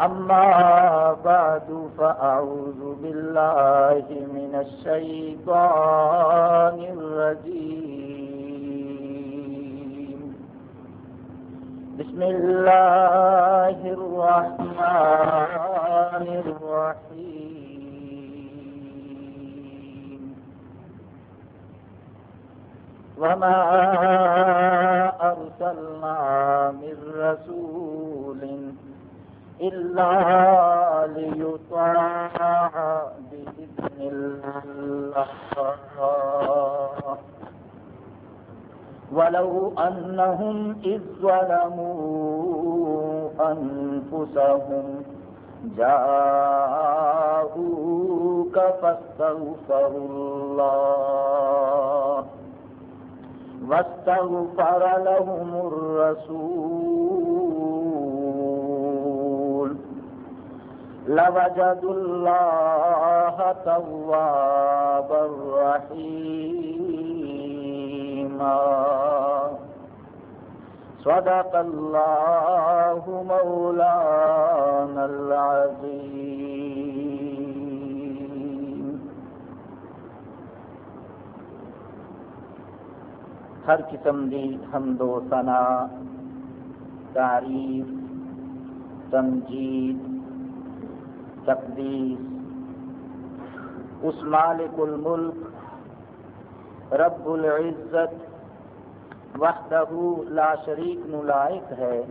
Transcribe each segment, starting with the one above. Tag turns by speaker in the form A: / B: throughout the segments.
A: أما بعد فأعوذ بالله من الشيطان الرجيم. بسم الله الرحمن الرحيم. وما أرسلنا من رسول إلا ليطاع بإذن الله ولو أنهم إذ ظلموا أنفسهم جاءوك فاستغفروا الله واستغفر لهم الرسول لوجدوا الله توابا رحيما صدق الله مولانا العظيم ہر قسم دی حمد و ثنا، تعریف، تمجید تقدیس اس مالک الملک، رب العزت، وحدہ لا شریک نلائق ہے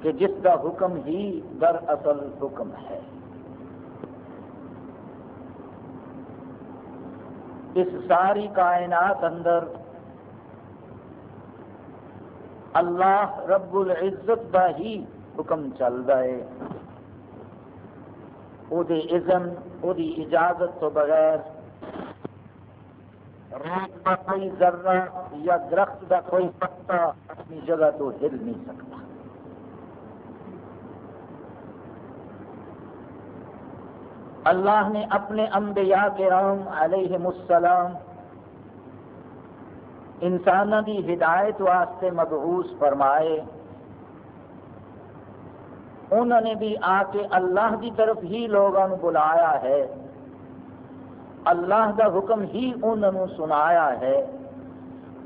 A: کہ جس کا حکم ہی در اصل حکم ہے۔ اس ساری کائنات اندر اللہ رب العزت کا ہی حکم چل رہا ہے وہ اذن وہ اجازت تو بغیر ریت کا کوئی ذرہ یا درخت کا کوئی پتا اپنی جگہ تو ہل نہیں سکتا۔ اللہ نے اپنے انبیاء کے رام علیہ السلام انسانوں کی ہدایت واسطے مبعوث فرمائے۔ انہوں نے بھی آ کے اللہ کی طرف ہی لوگوں بلایا ہے۔ اللہ کا حکم ہی انہوں نے سنایا ہے۔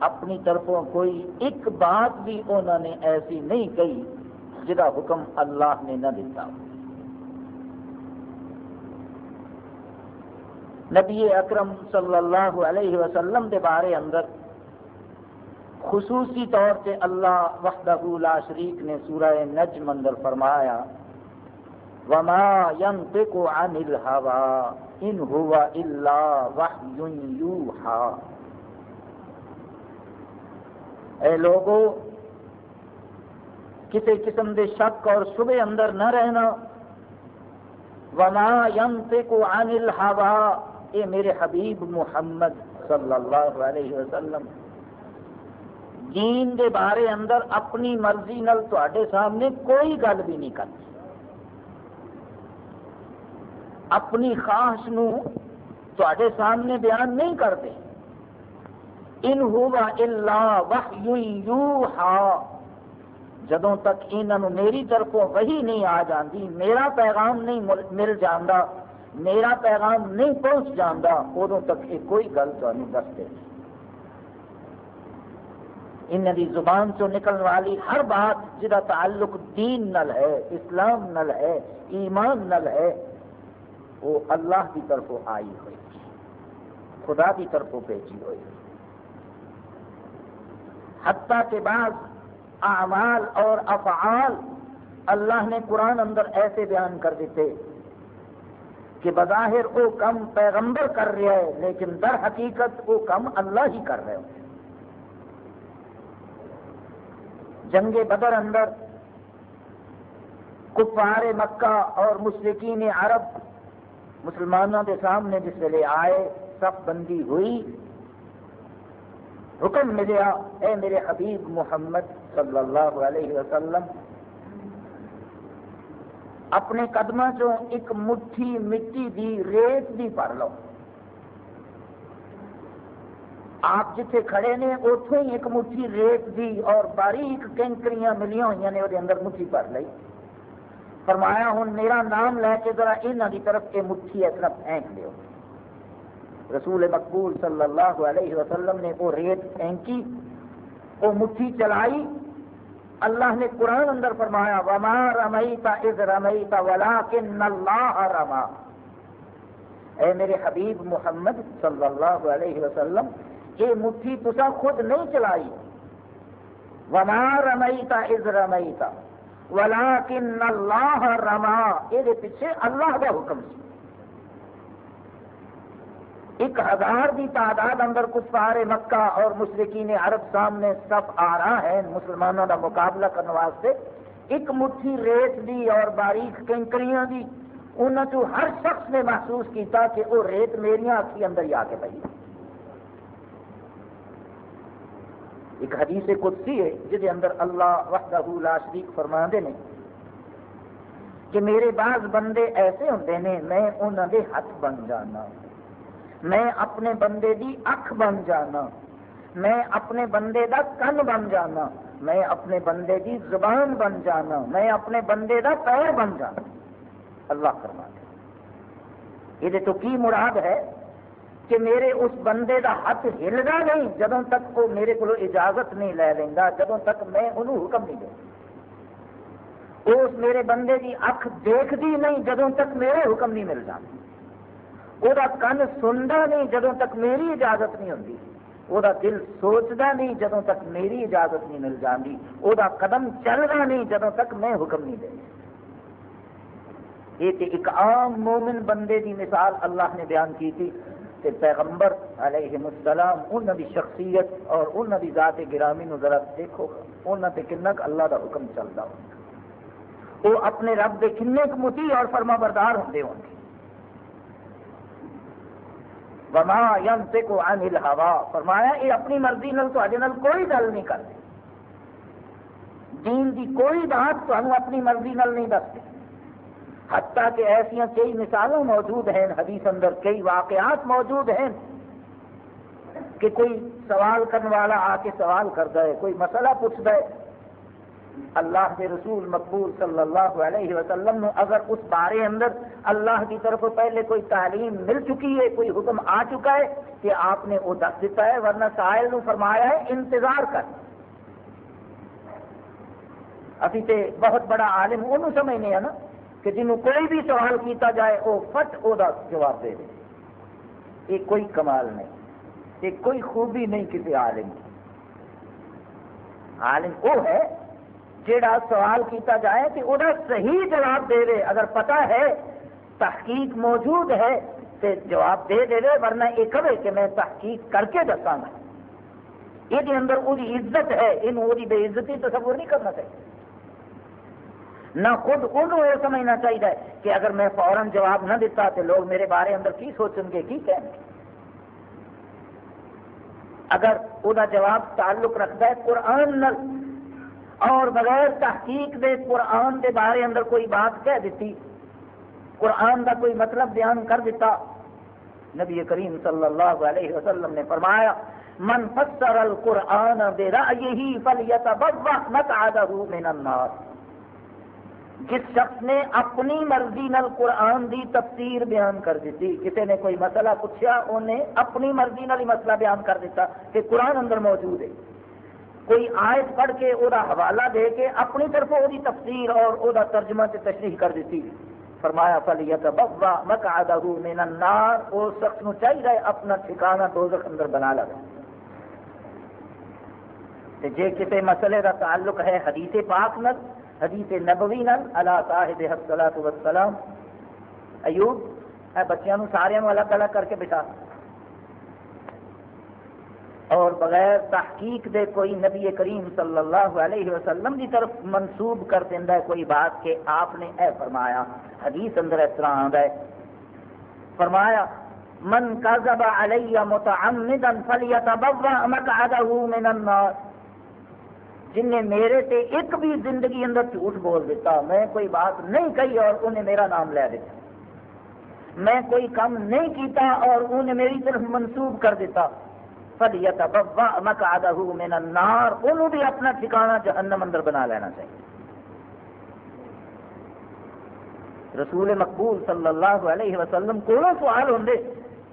A: اپنی طرفوں کوئی ایک بات بھی انہوں نے ایسی نہیں کہی جہاں حکم اللہ نے نہ دیتا نبی اکرم صلی اللہ علیہ وسلم کے بارے اندر خصوصی طور سے اللہ وحدہ لا شریک نے سورہ نجم اندر فرمایا، وما ينطق عن الهوى ان هو الا وحي يوحى۔ اے لوگو، کسی قسم دے شک اور شبہ اندر نہ رہنا۔ وما ينطق عن الهوى، اے میرے حبیب محمد صلی اللہ علیہ وسلم دین دے بارے اندر اپنی مرضی نل تے سامنے کوئی گل بھی نہیں کرتی اپنی خواہش نو تے سامنے بیان نہیں کرتے۔ ان ہوا الا وحی یوحا۔ جدوں تک انہوں میری طرفوں وہی نہیں آ جاندی، میرا پیغام نہیں مل جاندہ میرا پیغام نہیں پہنچ جاندہ ادوں تک یہ کوئی گل تمہیں دستے نہیں انہوں کی زبان سے نکلنے والی ہر بات جہاں تعلق دین نل ہے، اسلام نل ہے، ایمان نل ہے، وہ اللہ کی طرف آئی ہوئی خدا کی طرف بھیجی ہوئی۔ حتیٰ کے بعد اعمال اور افعال اللہ نے قرآن اندر ایسے بیان کر دیتے کہ بظاہر وہ کم پیغمبر کر رہا ہے لیکن در حقیقت وہ کم اللہ ہی کر رہے ہو جنگ بدر اندر کفار مکہ اور مشرقین عرب مسلمانوں کے سامنے جس ویلے آئے سب بندی ہوئی۔ حکم ملیا، اے میرے حبیب محمد صلی اللہ علیہ وسلم، اپنے قدم چو ایک مٹھی مٹی دی، ریت بھی پڑ لو۔ آپ جتھے کھڑے نے اتوں ہی ایک مٹھی ریت دی اور باریک کینکریاں ملیاں ہوئی نے وہ اندر مٹھی بھر لی فرمایا ہوں میرا نام لے کے ذرا یہاں کی طرف یہ مٹھی اس طرح پھینک دیو۔ رسول مقبول صلی اللہ علیہ وسلم نے وہ ریت پھینکی وہ مٹھی چلائی۔ اللہ نے قرآن اندر فرمایا، وما رمیتا از رمیتا ولیکن اللہ رما اے میرے حبیب محمد صلی اللہ علیہ وسلم یہ مٹھی تسا خود نہیں چلائی۔ وما رمیتا از رمیتا ولیکن اللہ رما۔ یہ پیچھے اللہ کا حکم سی۔ ایک ہزار کی تعداد اندر کفار مکہ اور مشرقین عرب سامنے سب آ رہا ہے مسلمانوں کا مقابلہ کرنے واسطے۔ ایک مٹھی ریت دی اور باریک کنکریاں دی۔ انہوں چ ہر شخص نے محسوس کیتا کہ وہ ریت میری اکھی اندر ہی آ کے پی ایک حدیث قدسی ہے جہد اندر اللہ وحدہ لا شریک فرما دے نے کہ میرے بعض بندے ایسے ہوں نے، میں انہوں دے ہاتھ بن جانا، میں اپنے بندے دی اکھ بن جانا، میں اپنے بندے دا کن بن جانا، میں اپنے بندے دی زبان بن جانا، میں اپنے بندے دا پیر بن جانا۔ اللہ فرما دے یہ تو کی مراد ہے؟ کہ میرے اس بندے دا ہاتھ ہلدا نہیں، جدوں تک وہ میرے کو اجازت نہیں لے لینا جدوں تک میں انہوں حکم نہیں دوں اس میرے بندے کی اکھ دیکھتی نہیں، جدوں تک میرے حکم نہیں مل جاتی وہ کن سنتا نہیں، جدوں تک میری اجازت نہیں ہوتی وہ دل سوچتا نہیں، جدوں تک میری اجازت نہیں مل جاتی وہ قدم چلنا نہیں، جدوں تک میں حکم نہیں دے یہ ایک عام مومن بندے کی مثال اللہ نے بیان کی تھی۔ کہ پیغمبر علیہ السلام انہوں کی شخصیت اور انہوں کی ذات گرامی نو ذرا دیکھو انہوں سے کن اللہ کا حکم چلتا ہو وہ اپنے رب کے کن متی اور فرما بردار ہوتے ہوں گے۔ وما ينطق عن الهوى، فرمایا، یہ اپنی مرضی نال نال کوئی گل نہیں کرتے۔ دین دی کوئی بات تو اپنی مرضی نال نہیں دستے حتیٰ کہ ایسا کئی مثالیں موجود ہیں، حدیث اندر کئی واقعات موجود ہیں کہ کوئی سوال کرنے والا آ کے سوال کرتا ہے کوئی مسئلہ پوچھتا ہے اللہ کے رسول مقبول صلی اللہ علیہ وسلم نے اگر اس بارے اندر اللہ کی طرف پہلے کوئی تعلیم مل چکی ہے، کوئی حکم آ چکا ہے کہ آپ نے وہ دس دیتا ہے، ورنہ سائل نو فرمایا ہے، انتظار کر۔ ابھی تے بہت بڑا عالم انہوں سمجھنے ہیں نا۔ کہ جنہوں کوئی بھی سوال کیتا جائے وہ فٹ وہ جواب دے دے۔ یہ کوئی کمال نہیں۔ یہ کوئی خوبی نہیں کسی عالم کی۔ عالم وہ ہے جڑا سوال کیتا جائے کہ وہ صحیح جواب دے دے۔ اگر پتا ہے، تحقیق موجود ہے تو جواب دے دے دے، ورنہ یہ کبھی کہ میں تحقیق کر کے دساں گا۔ یہ اندر وہ عزت ہے یہ بے عزتی تصور نہیں کرنا چاہیے۔ نہ خود انہوں یہ سمجھنا چاہیے کہ اگر میں فوراً جواب نہ دیتا تو لوگ میرے بارے اندر کی سوچیں گے، کی کہیں گے اگر وہ جواب تعلق رکھتا ہے قرآن نل، اور بغیر تحقیق دے قرآن دے بارے اندر کوئی بات کہہ دیتی، قرآن دا کوئی مطلب بیان کر دیتا، نبی کریم صلی اللہ علیہ وسلم نے فرمایا، من فسر القرآن برأیہی فلیتبوہ مقعدہ من النار. جس شخص نے اپنی مرضی نال قرآن دی تفسیر بیان کر دیتی کسی نے کوئی مسئلہ پوچھا انہیں اپنی مرضی نال ہی مسئلہ بیان کر دیتا کہ قرآن اندر موجود ہے۔ کوئی آیت پڑھ کے وہ حوالہ دے کے اپنی طرف وہ تفسیر اور وہ ترجمہ سے تشریح کر دیتی۔ فرمایا فلیت بغا مقعدہ من النار وہ شخص نو چاہیے اپنا ٹھکانہ دوزخ اندر بنا لگا جے کسی مسئلے کا تعلق ہے حدیث پاک نل حدیث نبوی نل اللہ صاحب الصلاۃ والسلام. ایوب، اے بچیاں سارے الگ الگ کر کے بٹھا۔ اور بغیر تحقیق دے کوئی نبی کریم صلی اللہ علیہ وسلم کی طرف منسوب کر دینا ہے، کوئی بات کہ آپ نے اے فرمایا، حدیث اندر اس طرح آتا ہے۔ فرمایا، من کذب علی متعمدا فلیتبوا مقعده من النار. جن نے میرے تے ایک بھی زندگی اندر جھوٹ بول دیتا، میں کوئی بات نہیں کہی اور انہیں میرا نام لے دیتا۔ میں کوئی کام نہیں کیتا اور انہیں میری طرف منسوب کر دیتا۔ فَلْيَتَبَوَّأْ مَقْعَدَهُ مِنَ النَّارِ، انہوں بھی اپنا ٹھکانہ جہنم اندر بنا لینا چاہیے۔ رسول مقبول صلی اللہ علیہ وسلم کو سوال ہوں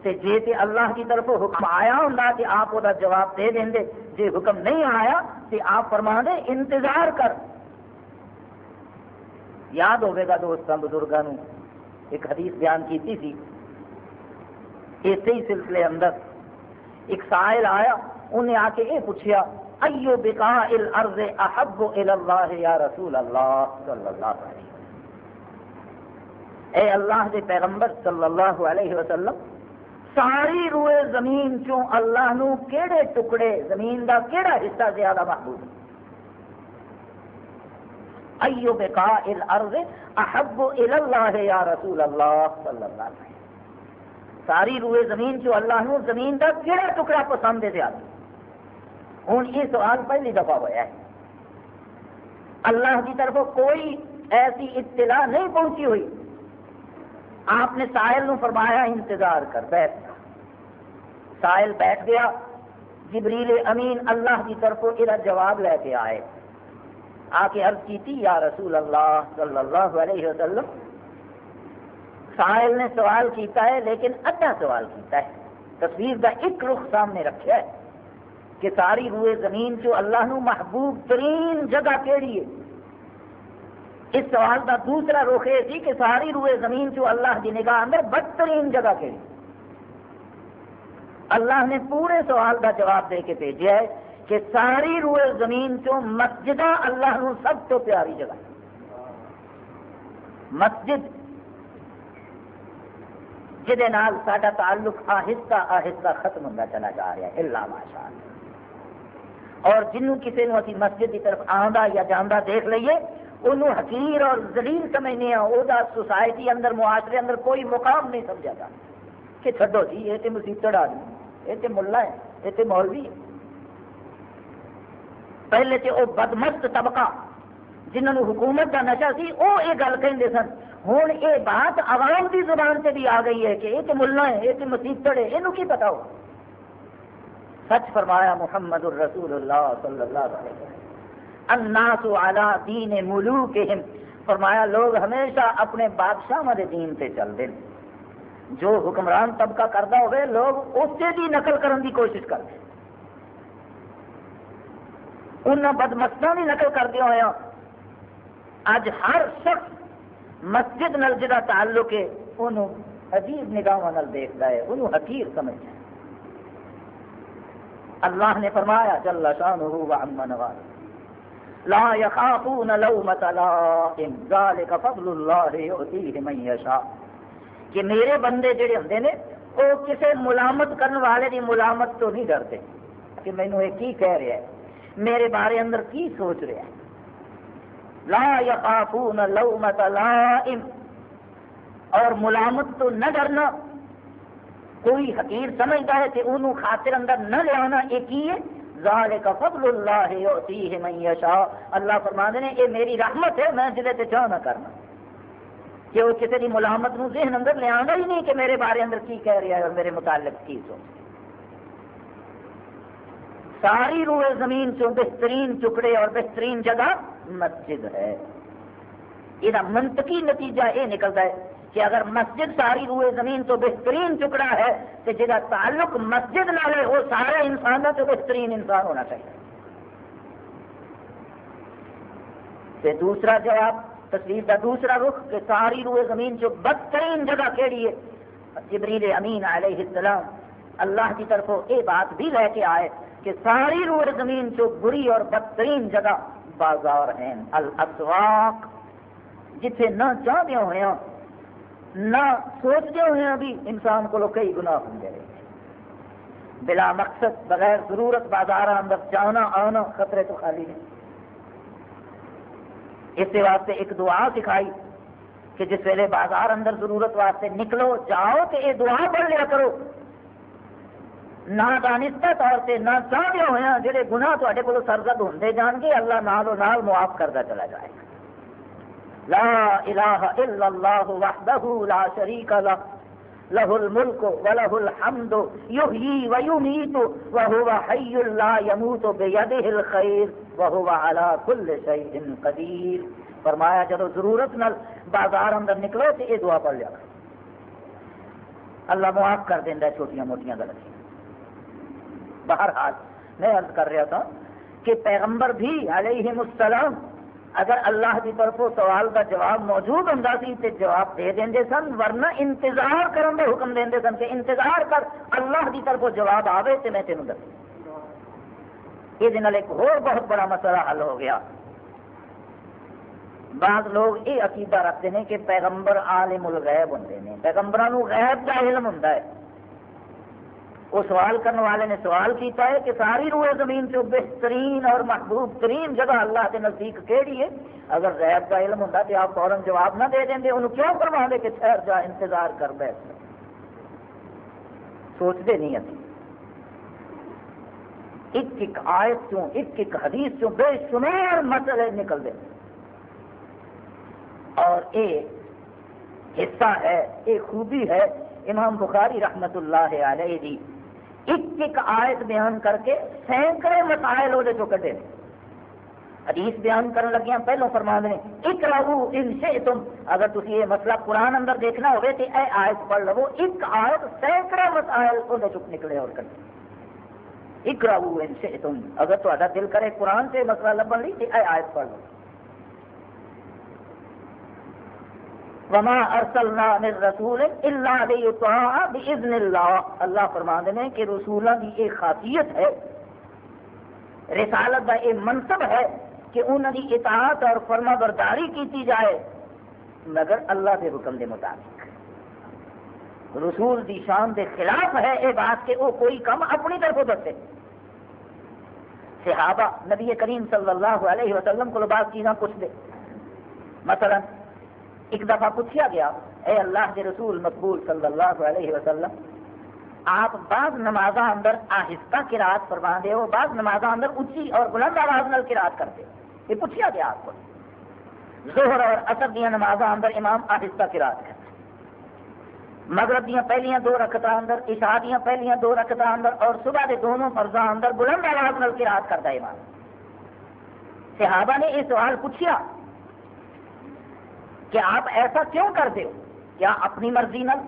A: تے جے تے اللہ کی طرف حکم آیا ہوں تے آپ وہ جواب دے دیں جے حکم نہیں آیا تے آپ فرما دے انتظار کر۔ یاد ہوئے گا دوستوں بزرگوں ایک حدیث بیان کی تھی اسی ہی سلسلے اندر ایک سائل آیا، انہیں آ کے یہ پوچھا ایو بکا الارض احب اللہ یا رسول اللہ صلی اللہ علیہ وسلم؟ اے اللہ کے پیغمبر صلی اللہ علیہ وسلم ساری روئے زمین چوں اللہ نو کیڑے ٹکڑے؟ زمین دا کیڑا حصہ زیادہ محبوب ایو بکا الارض احب اللہ یا رسول اللہ صلی اللہ علیہ وسلم۔ ساری روئے زمین چو اللہ نو زمین دا کیڑا ٹکڑا پسند ہے زیادہ۔ ہوں یہ سوال پہلی دفعہ ہوا ہے۔ اللہ کی طرف کوئی ایسی اطلاع نہیں پہنچی ہوئی۔ آپ نے ساحل نو فرمایا انتظار کر بیٹھ۔ ساحل بیٹھ گیا۔ جبریل امین اللہ کی طرف یہ جواب لے کے آئے۔ آ کے عرض کی یا رسول اللہ صلی اللہ علیہ وسلم ساحل نے سوال کیتا ہے، لیکن ادھا سوال کیتا ہے۔ تصویر کا ایک رخ سامنے رکھا ہے کہ ساری روئے زمین چو اللہ نو محبوب ترین جگہ کیڑی ہے۔ اس سوال کا دوسرا رخ یہ کہ ساری روئے زمین چو اللہ کی نگاہ اندر بدترین جگہ کیڑی۔ اللہ نے پورے سوال کا جواب دے کے بھیجا ہے کہ ساری روئے زمین چو مسجد اللہ نو سب تو پیاری جگہ مسجد جہد سا تعلق آہستہ آہستہ ختم ہوتا چلا جا رہا ہے، اللہ ماشاء اور جنوں کسی نے اسی مسجد کی طرف آندا یا جانا دیکھ لیے انہوں حقیر اور زلیل سمجھنے ہیں وہ سوسائٹی اندر، معاشرے اندر کوئی مقام نہیں سمجھا جا۔ کہ چھڈو جی یہ تو مسیطڑ آدمی یہ تو ملا ہے، یہ تو مولوی ہے۔ پہلے تو وہ بدمست طبقہ، جنہوں حکومت کا نشہ سی وہ یہ گل کہیں سن۔ ہوں یہ بات عوام کی زبان سے بھی آ گئی ہے کہ یہ تو ملا ہے، یہ تو مسیطڑ ہے یہ کی پتا ہو سچ فرمایا محمد الرسول اللہ صلی اللہ علیہ وسلم۔ الناس علی دین ملوکہم۔ فرمایا، لوگ ہمیشہ اپنے بادشاہ والے دین سے چلتے ہیں۔ جو حکمران طبقہ کرتا ہوئے، لوگ اس سے بھی نقل کرنے کی کوشش کرتے ان بدمستوں کی نقل کردیا ہوا اج ہر شخص مسجد نل جا تعلق ہے، انہوں عجیب نگاہ دیکھتا ہے، انہوں حقیر سمجھتا ہے۔ اللہ نے فرمایا، جل شانہ و عم نواز لا يخافون لومة لائم ذلك فضل الله يؤتيه من يشاء کہ میرے بندے جڑے ہوندے نے، وہ کسی ملامت کرنے والے دی ملامت تو نہیں ڈرتے۔ کہ مینوں یہ کی کہہ رہا ہے؟ میرے بارے اندر کی سوچ رہا ہے؟ لا يخافون لومة لائم۔ اور ملامت تو نہ ڈرنا۔ کوئی حقیر سمجھتا ہے کہ انہوں خاطر اندر نہ لیا یہ کی ہے؟ ذالک فضل اللہ یعطیہ من یشاء۔ اللہ فرما نے، یہ میری رحمت ہے، میں جلے تے چاہ نہ کرنا۔ کہ وہ کسی کی ملامت نو ذہن اندر لیا ہی نہیں کہ میرے بارے اندر کی کہہ رہا ہے اور میرے متعلق کی سوچ۔ ساری روئے زمین چو بہترین ٹکڑے اور بہترین جگہ مسجد ہے۔ یہ منطقی نتیجہ یہ نکلتا ہے کہ اگر مسجد ساری روئے زمین تو بہترین ٹکڑا ہے تو جہاں تعلق مسجد نہ ہے، وہ سارا انسان تو بہترین انسان ہونا چاہیے۔ دوسرا جواب تصویر کا دوسرا رخ کہ ساری روئے زمین جو بدترین جگہ کہڑی ہے، جبریل امین علیہ السلام اللہ کی طرف یہ بات بھی لے کے آئے کہ ساری روئے زمین جو بری اور بدترین جگہ بازار ہیں، الاسواق، جتھے نہ چاہتے ہوئے نہ سوچتے ہوئے بھی انسان کو کئی گناہ ہوں گے۔ بلا مقصد، بغیر ضرورت بازار اندر جانا، آنا خطرے تو خالی نہیں اس واسطے ایک دعا سکھائی کہ جس ویلے بازار اندر ضرورت واسطے نکلو، جاؤ کہ یہ دعا پڑھ لیا کرو۔ نہ دانستہ طور سے نہ چاہتے ہوئے جہے گناہ تے کو سرزد ہوتے جان گے، اللہ نال نال معاف کرتا چلا جائے گا۔ لا الہ الا اللہ وحدہ لا شریک لہ لہ الملک ولہ الحمد، یحیی و یمیت وہو حی لا یموت بیدہ الخیر۔ وہو علا کل شیء قدیر۔ فرمایا جب ضرورت نال بازار اندر نکلو تو یہ دعا پڑھ لیا اللہ معاف کر دینا چھوٹیاں موٹیاں غلطیاں بہرحال میں عرض کر رہا تھا کہ پیغمبر بھی علیہ السلام اگر اللہ کی طرف سوال کا جواب موجود ہوں تو جواب دے دیں سن، ورنہ انتظار کرنے کا حکم دیں سن کہ انتظار کر، اللہ کی طرف جواب آئے تو میں تینوں دس یہ ایک اور بہت بڑا مسئلہ حل ہو گیا۔ بعض لوگ یہ عقیدہ رکھتے ہیں کہ پیغمبر عالم الغیب ہوں پیغمبروں غیب کا علم ہوں وہ سوال کرنے والے نے سوال کیتا ہے کہ ساری روح زمین سے بہترین اور محبوب ترین جگہ اللہ کے نزدیک کہڑی ہے؟ اگر غیب کا علم ہوتا تو آپ فوراً جواب نہ دے دیں انہوں کیوں کروا دے کہ ٹھہر جا، انتظار کر بیٹھ سوچتے نہیں ابھی ایک ایک آیت چوں ایک ایک حدیث چوں بے شمار مسئلے نکل دے اور یہ حصہ ہے یہ خوبی ہے، امام بخاری رحمت اللہ علیہ دی۔ ایک ایک آیت بیان کر کے سینکڑے مسائل وہ کٹے۔ حدیث بیان کرنے لگیا پہلو فرما دیں ایک راہو ان سے تم اگر تھی یہ مسئلہ قرآن اندر دیکھنا ہوگی تو اے آیت پڑھ لو، ایک آیت سینکڑے مسائل وہ نکلے اور کرتے ایک ان سے اگر تا دل کرے قرآن سے، مسئلہ لبن لی تو اے آیت پڑھ لو۔ وما ارسلنا من رسول الا ليطاع باذن اللہ اللہ فرما دے کہ رسولوں کی ایک خاصیت ہے، رسالت کا یہ منصب ہے کہ انہوں کی اطاعت اور فرما برداری کی جائے، مگر اللہ کے حکم کے مطابق۔ رسول دی شان دے خلاف ہے یہ بات کہ وہ کوئی کم اپنی طرف دسے صحابہ نبی کریم صلی اللہ علیہ وسلم کو بعض چیزاں پوچھ دے مثلا، ایک دفعہ پوچھا گیا، اے اللہ کے رسول مقبول صلی اللہ علیہ وسلم، آپ بعض نماز اندر آہستہ کراط فرما دے ہو، بعض نماز اندر اچھی اور بلند آواز نال کراط کرتے۔ یہ پوچھا گیا آپ کو۔ زہر اور اثر دیا نماز اندر امام آہستہ کراط کرتے۔ مغرب دیا پہلیاں دو رکھتا اندر، عشاء دیا پہلیاں دو رکھتا اندر اور صبح کے دونوں فرضاں اندر بلند آواز نال کراط کرتا امام۔ صحابہ نے یہ سوال پوچھا کہ آپ ایسا کیوں کرتے ہو؟ کیا اپنی مرضی نل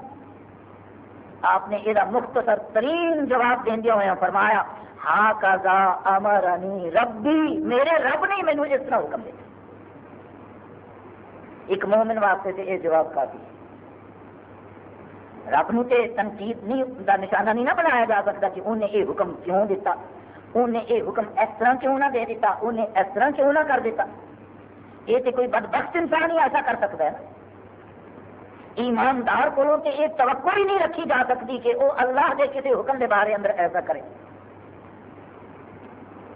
A: آپ نے یہ مختصر ترین جواب دیا ہوا فرمایا ہاں کا امرنی ربی، میرے رب نے مینو اس طرح حکم دیا ایک مومن واسطے سے یہ جواب کافی رب نو تے تنقید نہیں دا نشانہ نہیں نہ بنایا جا سکتا کہ انہیں یہ حکم کیوں دیتا انہیں یہ حکم اس طرح کیوں نہ دے دیتا انہیں اس طرح کیوں نہ کر دیتا یہ تے کوئی بدبخت انسان ہی ایسا کر سکتا ہے ایماندار کو یہ توقع ہی نہیں رکھی جا سکتی کہ وہ اللہ کے کسی حکم دے بارے اندر ایسا کرے۔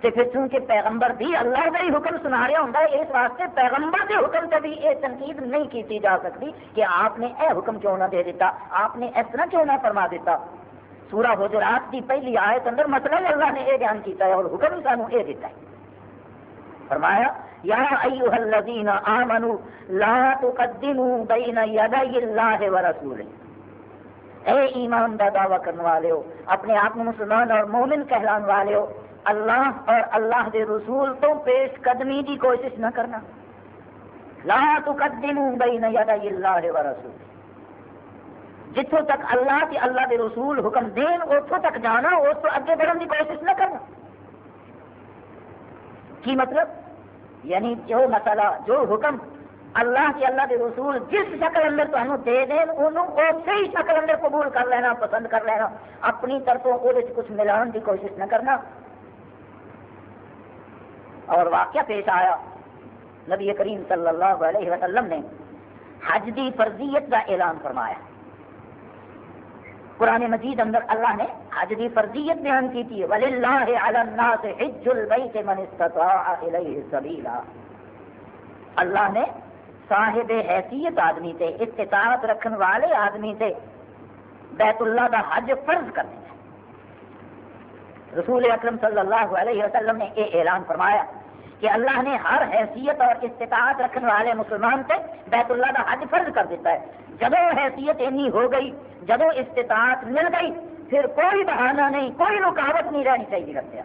A: تو پھر چونکہ پیغمبر بھی اللہ کا ہی حکم سنا رہا ہوں اس واسطے پیغمبر کے حکم سے بھی یہ تنقید نہیں کی جا سکتی کہ آپ نے اے حکم کیوں نہ دے دیتا، آپ نے اس طرح کیوں نہ فرما دیتا؟ سورہ حجرات کی پہلی آیت اندر مطلب اللہ نے یہ بیان کیتا ہے اور حکم ہی سانو یہ دیتا ہے۔ فرمایا، یا ایوہ الذین آمنوا، لا تقدموا بین یدی اللہ و اے ایمان دا دعویٰ کرنے والے ہو، اپنے آپ مسلمان اور مومن کہلان والے ہو اللہ اور اللہ دے رسول تو پیش قدمی کی کوشش نہ کرنا۔ لا تقدموا بین یدی اللہ و رسول۔ جتوں تک اللہ کے اللہ دے رسول حکم دین اتوں تک جانا، اس کو اگے بڑھنے کی کوشش نہ کرنا۔ کی مطلب؟ یعنی جو مسئلہ، جو حکم اللہ کے اللہ کے رسول جس شکل اندر تمہیں دے دیں انہوں اسی شکل اندر قبول کر لینا، پسند کر لینا۔ اپنی طرفوں وہ کچھ ملان کی کوشش نہ کرنا۔ اور واقعہ پیش آیا۔ نبی کریم صلی اللہ علیہ وسلم نے حج دی فرضیت کا اعلان فرمایا۔ قرآن مجید اندر اللہ نے حج کی فرضیت بیان کی تھی، وَلِلَّهِ عَلَى النَّاسِ حِجُّ الْبَيْتِ مَنِ اسْتَطَاعَ إِلَيْهِ سَبِيلًا۔ اللہ نے صاحب حیثیت آدمی تے استطاعت رکھن والے آدمی تے بیت اللہ دا حج فرض کر دیا۔ رسول اکرم صلی اللہ علیہ وسلم نے یہ اعلان فرمایا۔
B: کہ اللہ نے ہر حیثیت اور استطاعت رکھنے والے مسلمان سے بیت اللہ کا حج فرض کر دیتا ہے۔ جب حیثیت اینی ہو گئی جب استطاعت مل گئی، پھر کوئی بہانہ نہیں، کوئی رکاوٹ نہیں رہنی چاہیے رکھتے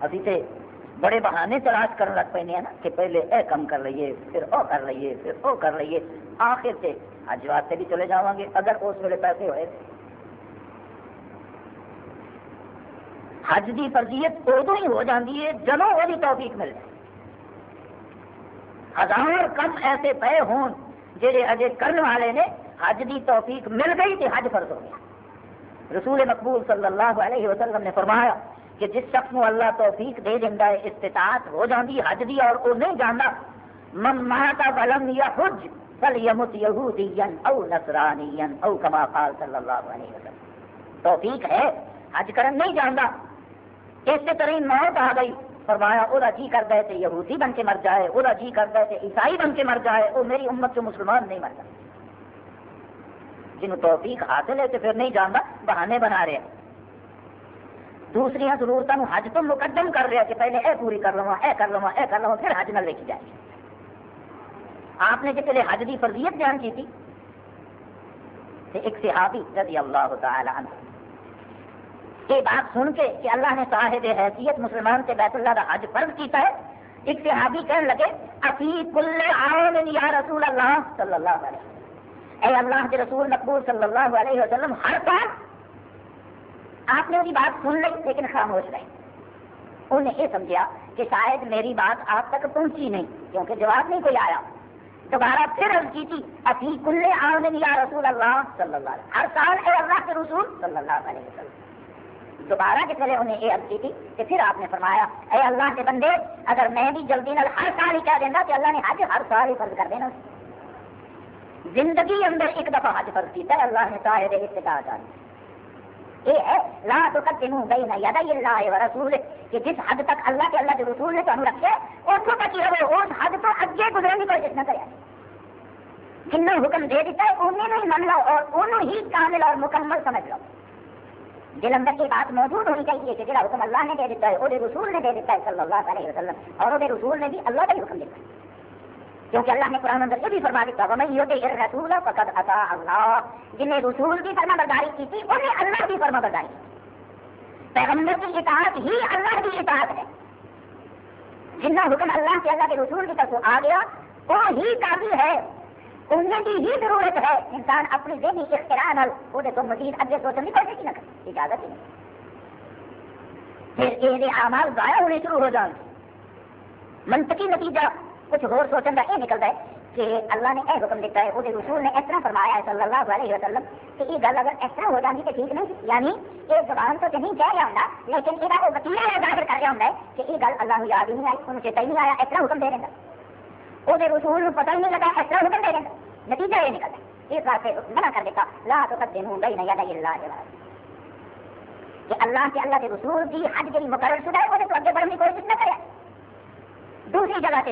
B: ابھی سے بڑے بہانے تلاش کرنے لگ پہ نا کہ پہلے اے کم کر لئیے، پھر او کر لئیے، پھر او کر لئیے، آخر سے حج واسطے بھی چلے جاؤں گے۔ اگر اس ویلے پیسے ہوئے حج کی فرضیت ادو ہی ہو جاتی ہے جدو وہ توفیق مل جائے ہزار کم ایسے پے ہون جہے اجے کرنے والے نے حج کی توفیق مل گئی تو حج فرض ہو گیا۔ رسول مقبول صلی اللہ علیہ وسلم نے فرمایا کہ جس شخص کو اللہ توفیق دے دینا ہے، استطاعت ہو جاتی حج دی اور وہ نہیں جانا من ماتا بلم یا حج فلیمت یہودیا او نصرانیا او کما قال صلی اللہ علیہ وسلم۔ توفیق ہے، حج کرن نہیں جانتا اس طرح موت آ گئی۔ فرمایا وہ جی کرتا ہے تو یہودی بن کے مر جائے وہ جی کرتا ہے تو عیسائی بن کے مر جائے وہ میری امت سے مسلمان نہیں مر جائے جنہوں توفیق حاصل ہے تو پھر نہیں جانتا بہانے بنا رہے ہیں۔ دوسری ضرورتوں حج تو مقدم کر رہا کہ پہلے اے پوری کر لوا اے کر لوا اے کر لوا پھر حج نہ لے کے جائے آپ نے جتنے حج کی فرضیت بیان کی تھی ایک صحابی رضی اللہ تعالی عنہ یہ بات سن کے کہ اللہ نے صاحب حیثیت مسلمان سے بیت اللہ کا حج فرض کیتا ہے ایک صحابی کہنے لگے افی کل عام یا رسول اللہ صلی اللہ علیہ وسلم۔ اے اللہ کے رسول مقبول صلی اللہ علیہ وسلم، ہر سال آپ نے وہی بات سن لی لیکن خاموش رہی انہیں یہ سمجھا کہ شاید میری بات آپ تک پہنچی نہیں، کیونکہ جواب نہیں کوئی آیا۔ دوبارہ پھر عرض کی تھی ابھی کلے آمن یا رسول اللہ صلی اللہ علیہ ہر سال اے اللہ کے رسول صلی اللہ علیہ وسلم۔ دوبارہ کے چلے انہیں یہ عرض کی تھی کہ پھر آپ نے فرمایا، اے اللہ کے بندے، اگر میں بھی جلدی نال ہر سال ہی کہہ دینا کہ اللہ نے حج ہر سال ہی فرض کر دینا۔ زندگی اندر ایک دفعہ حج فرض کیتا ہے اللہ نے شاید استطاعت آ یہ ہے، لا تو قدمو بین یدی اللہ و رسول کہ جس حد تک اللہ کے اللہ کے رسول نے تمہیں رکھے اتوں تک ہی رہو، اس حد تو اگے گزرنے کی کوشش نہ کرے۔ جنوں حکم دے دیتا ہے انہیں ہی من لو اور انہوں ہی کامل اور مکمل سمجھ لو۔ دل اندر کی بات موجود ہونی چاہیے کہ جڑا حکم اللہ نے دے دیتا ہے وہ رسول نے دے دیتا ہے صلی اللہ علیہ وسلم، اور وہ رسول نے بھی اللہ کا ہی حکم دیتا ہے۔ کیونکہ اللہ نے قرآن اندر یہ بھی فرما دیتا میں یہ رسول فقد عطا اللہ جن نے رسول کی فرما برداری کی تھی، انہیں اللہ کی فرما برداری پیغمبر کی اطاعت ہی اللہ کی اطاعت ہے۔ جن حکم اللہ سے اللہ کے رسول کی طرف آ گیا، وہ ہی کافی ہے۔ انہیں کی ہی ضرورت ہے انسان اپنی ذہنی اختراع نل وہ تو مزید اگے سوچنے کی کوشش نہ کرے، اجازت ہی نہیں۔ پھر یہ اعمال ضائع ہونے شروع ہو جان منطقی نتیجہ کچھ اور سوچن کا یہ نکلتا ہے کہ اللہ نے یہ حکم دیتا ہے وہ رسول نے اس طرح فرمایا ہے صلی اللہ علیہ وسلم کہ یہ گل اگر اس طرح ہو جاتی تو ٹھیک نہیں یعنی یہ زبان تو نہیں کہہ رہا ہوں لیکن یہ وہ وکیل ظاہر کر رہا ہوں کہ یہ گل اللہ یاد ہی نہیں آئی، انہوں چیتا ہی نہیں آیا، اس طرح حکم دے رہا وہ رسول پتہ ہی نہیں لگا اس طرح حکم دے رہا نتیجہ یہ نکلتا ہے۔ اس بات سے منع کر دیتا۔ لا تو قدم ہوں گئی نہیں اللہ کہ اللہ کے اللہ کے رسول کی حج جی مقرر شدہ ہے، وہ تو اگے بڑھنے کی کوشش نہ کرے۔ دوسری جگہ سے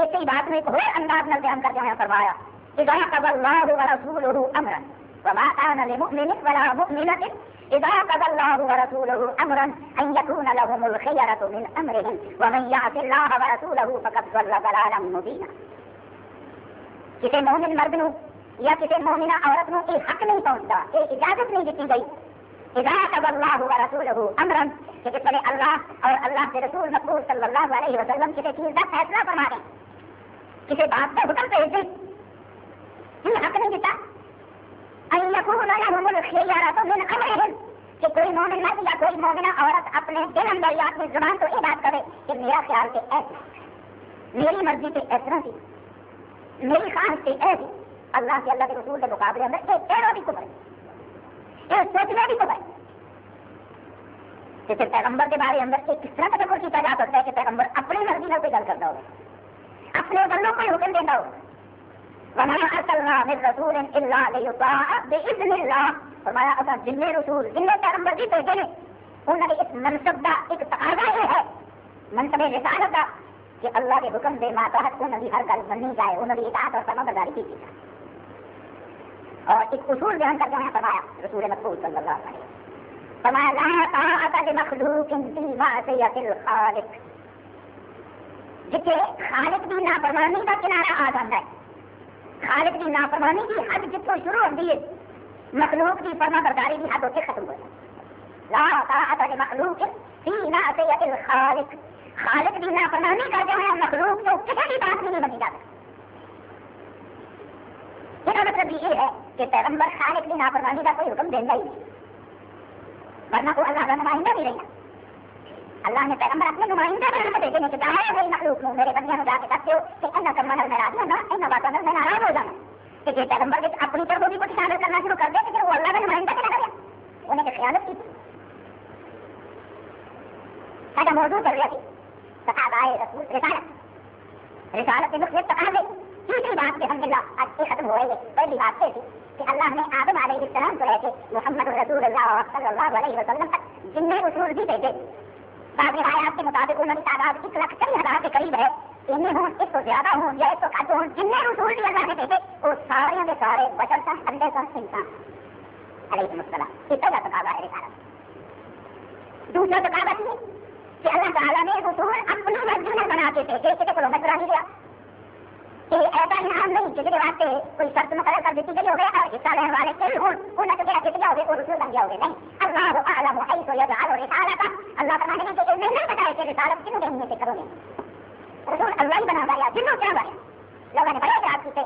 B: اسی بات میں ایک ہوئے انداز میں بیان کرتے ہیں فرمایا اذا قضى الله ورسوله امرا۔ وما كان لمؤمن ولا مؤمنة اذا قضى الله ورسوله امرا ان يكون لهم الخيرة من امرهم ومن يعص الله ورسوله فقد ضل ضلالا مبينا. کسی مومن مرد نو یا کسی مومنہ عورت نو یہ حق نہیں پہنچتا یہ اجازت نہیں دیتی گئی. اذا قضى الله ورسوله امرا کہ جس اللہ اور اللہ کے رسول مقبول صلی اللہ علیہ وسلم کسی چیز کا فیصلہ فرما دیں، کسی بات کا حکم بھیج دیں ہمیں حق نہیں دیتا۔ ان یقول لهم الخيارة من امرهم کہ کوئی مومن مرد یا کوئی مومنہ عورت اپنے دل اندر یا اپنی زبان کو یہ بات کرے کہ میرا خیال سے ایسی، میری مرضی سے اس طرح تھی، میری خواہش سے ایسی۔ اللہ کے اللہ کے رسول کے مقابلے اندر ایک پیروں بھی کبر ایک سوچنے بھی کبر جیسے پیغمبر کے بارے اندر ایک کس طرح کا کیا جا سکتا ہے کہ پیغمبر اپنی مرضی میں کوئی گل کرتا ہوگا اپنے بندوں کو حکم دینا ہو؟ وما ارسلنا من رسول الا ليطاع باذن الله فرمایا اصا جن رسول جن پیغمبر جی بھیجے نے انہوں نے اس منصب کا ایک تقاضا یہ ہے، منصب رسالت کا، کہ اللہ کے حکم دے ماتحت انہوں نے ہر گل منی جائے انہوں نے اطاعت اور سما برداری کی جائے اور ایک اصول بیان کر کے ہیں فرمایا، رسول مقبول صلی اللہ علیہ وسلم۔ فرمایا، لا طاعت لمخلوق في معصیت الخالق۔ جتنے خالق کی نافرمانی کا کنارا آ جاتا ہے۔ خالق کی نافرمانی کی حد جتوں شروع ہوتی ہے مخلوق کی فرما برداری کی حد ہوتے ختم ہو جاتی لا طاعت مخلوق فی نعصیت الخالق۔ خالق کی نافرمانی کرتے ہیں مخلوق جو کسی بھی بات نہیں بنی جاتا۔ یہ مطلب یہ ہے کہ پیغمبر خالق کی نافرمانی کا کوئی حکم دینا ہی نہیں۔ ورنہ کو اللہ کا نمائندہ بھی رہنا اللہ نے پیغمبر اپنے نمائندہ بنا کے بھیجنے کے چاہے میری مخلوق ہوں میرے بندیاں جا کے کرتے ہو، کہ ایسا کرنا میں راضی ہونا ایسا باتوں میں ناراض ہو جانا کہ یہ پیغمبر اپنی طرف بھی کچھ شامل کرنا شروع کر دے کہ وہ اللہ کا نمائندہ کیا کرے انہیں کہ خیالت کی سارا موضوع چل رہا تھی تقاض آئے، رسول، رسالت۔ رسالت کے مختلف تقاضے تیسری بات کے الحمد للہ آج سے ختم ہو رہی ہے پہلی بات یہ تھی کہ اللہ نے آدم علیہ السلام کو رہتے محمد رسول اللہ صلی اللہ علیہ وسلم تک۔ جن میں اصول بھی بھیجے بعض روایات کے مطابق انہوں کی تعداد ایک لاکھ کئی ہزار کے قریب ہے۔ انہیں ہوں، اس کو زیادہ ہوں یا اس کو کٹ ہوں، جن میں رسول بھی اللہ نے بھیجے وہ سارے کے سارے بچر کا اندر کا انسان۔ علیہ السلام۔ یہ پہلا تقاضا ہے رسالت دوسرا تقاضا یہ کہ اللہ تعالیٰ نے رسول اپنی مرضی میں بنا کے بھیجے کہ کوئی بچرا نہیں گیا۔ کہ ایسا انعام نہیں جس کے واسطے کوئی شرط مقرر کر دیتی گئی ہو گیا اور حصہ لینے والے کئی ہوں انہیں تو کیا جت گیا ہوگے وہ رسول بن گیا ہوگے نہیں، اللہ عالم حیث یجعل رسالتا اللہ فرماتے ہیں کہ انہیں نہیں بتایا کہ رسالت کیوں دینے سے کرو گے رسول اللہ ہی بنا دیا جنوں کیا بنا لوگوں نے بڑے اعتراض کیتے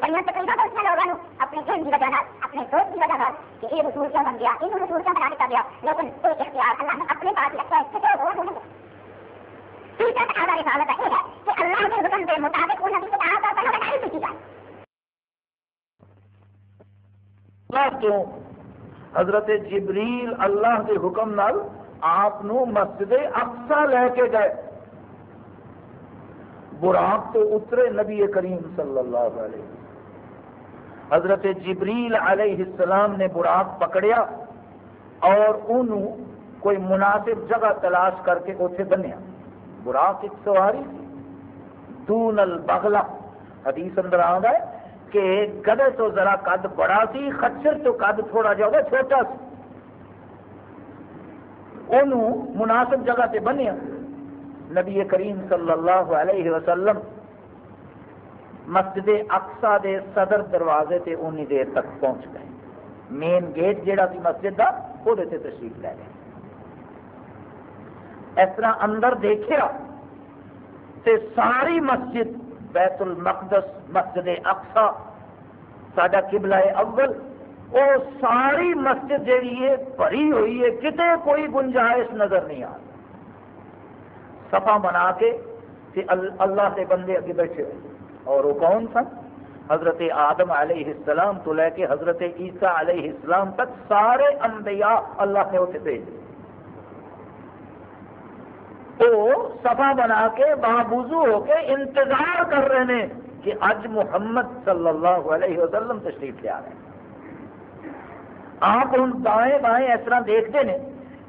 B: بڑی تقریباً تو اس میں لوگوں اپنے ذہن کی وجہ اپنے سوچ کی وجہ کہ یہ رسول کیا بن گیا ان رسول کیا بنا دیتا گیا۔ لیکن ایک اختیار اللہ نے اپنے پاس رکھا ہے، کسی اور ڈھونڈ تیسرا تقاضا رسالت یہ ہے کہ اللہ کے حکم کے مطابق انہوں کی کتاب اور پناہ بنائی کی جائے
A: تو حضرت جبریل اللہ کے حکم نال آپ مسجد اقسا لے کے گئے۔ براق تو اترے نبی کریم صلی اللہ علیہ وسلم۔ حضرت جبریل علیہ السلام نے براق پکڑیا اور انہوں کوئی مناسب جگہ تلاش کر کے اتنے بنیا۔ براق ایک سواری تھی۔ دون البغلا حدیث اندر آتا ہے کہ گدے تو ذرا قد بڑا سی، خچر تو قد تھوڑا جا چھوٹا سی۔ انہوں مناسب جگہ تے بنیا نبی کریم صلی اللہ علیہ وسلم مسجد اقسا دے صدر دروازے تے اونی دیر تک پہنچ گئے۔ مین گیٹ جیڑا سی مسجد کا وہ تشریف لے گئے۔ اس طرح اندر دیکھا تے ساری مسجد بیت المقدس، مسجد اقسا سڈا قبلہ اول وہ ساری مسجد جیڑی ہے، بھری ہوئی ہے کتنے کوئی گنجائش نظر نہیں آ سفا بنا کے اللہ کے بندے اگے بیٹھے ہوئے۔ اور وہ کون سن حضرت آدم علیہ السلام تو لے کے حضرت عیسیٰ علیہ السلام تک سارے انبیاء اللہ نے اسے بھیجے۔ تو سفا بنا کے بابوزو ہو کے انتظار کر رہے ہیں کہ اج محمد صلی اللہ علیہ وسلم تشریف لے آ رہے ہیں۔ آپ ہوں دائیں بائیں اس طرح دیکھتے ہیں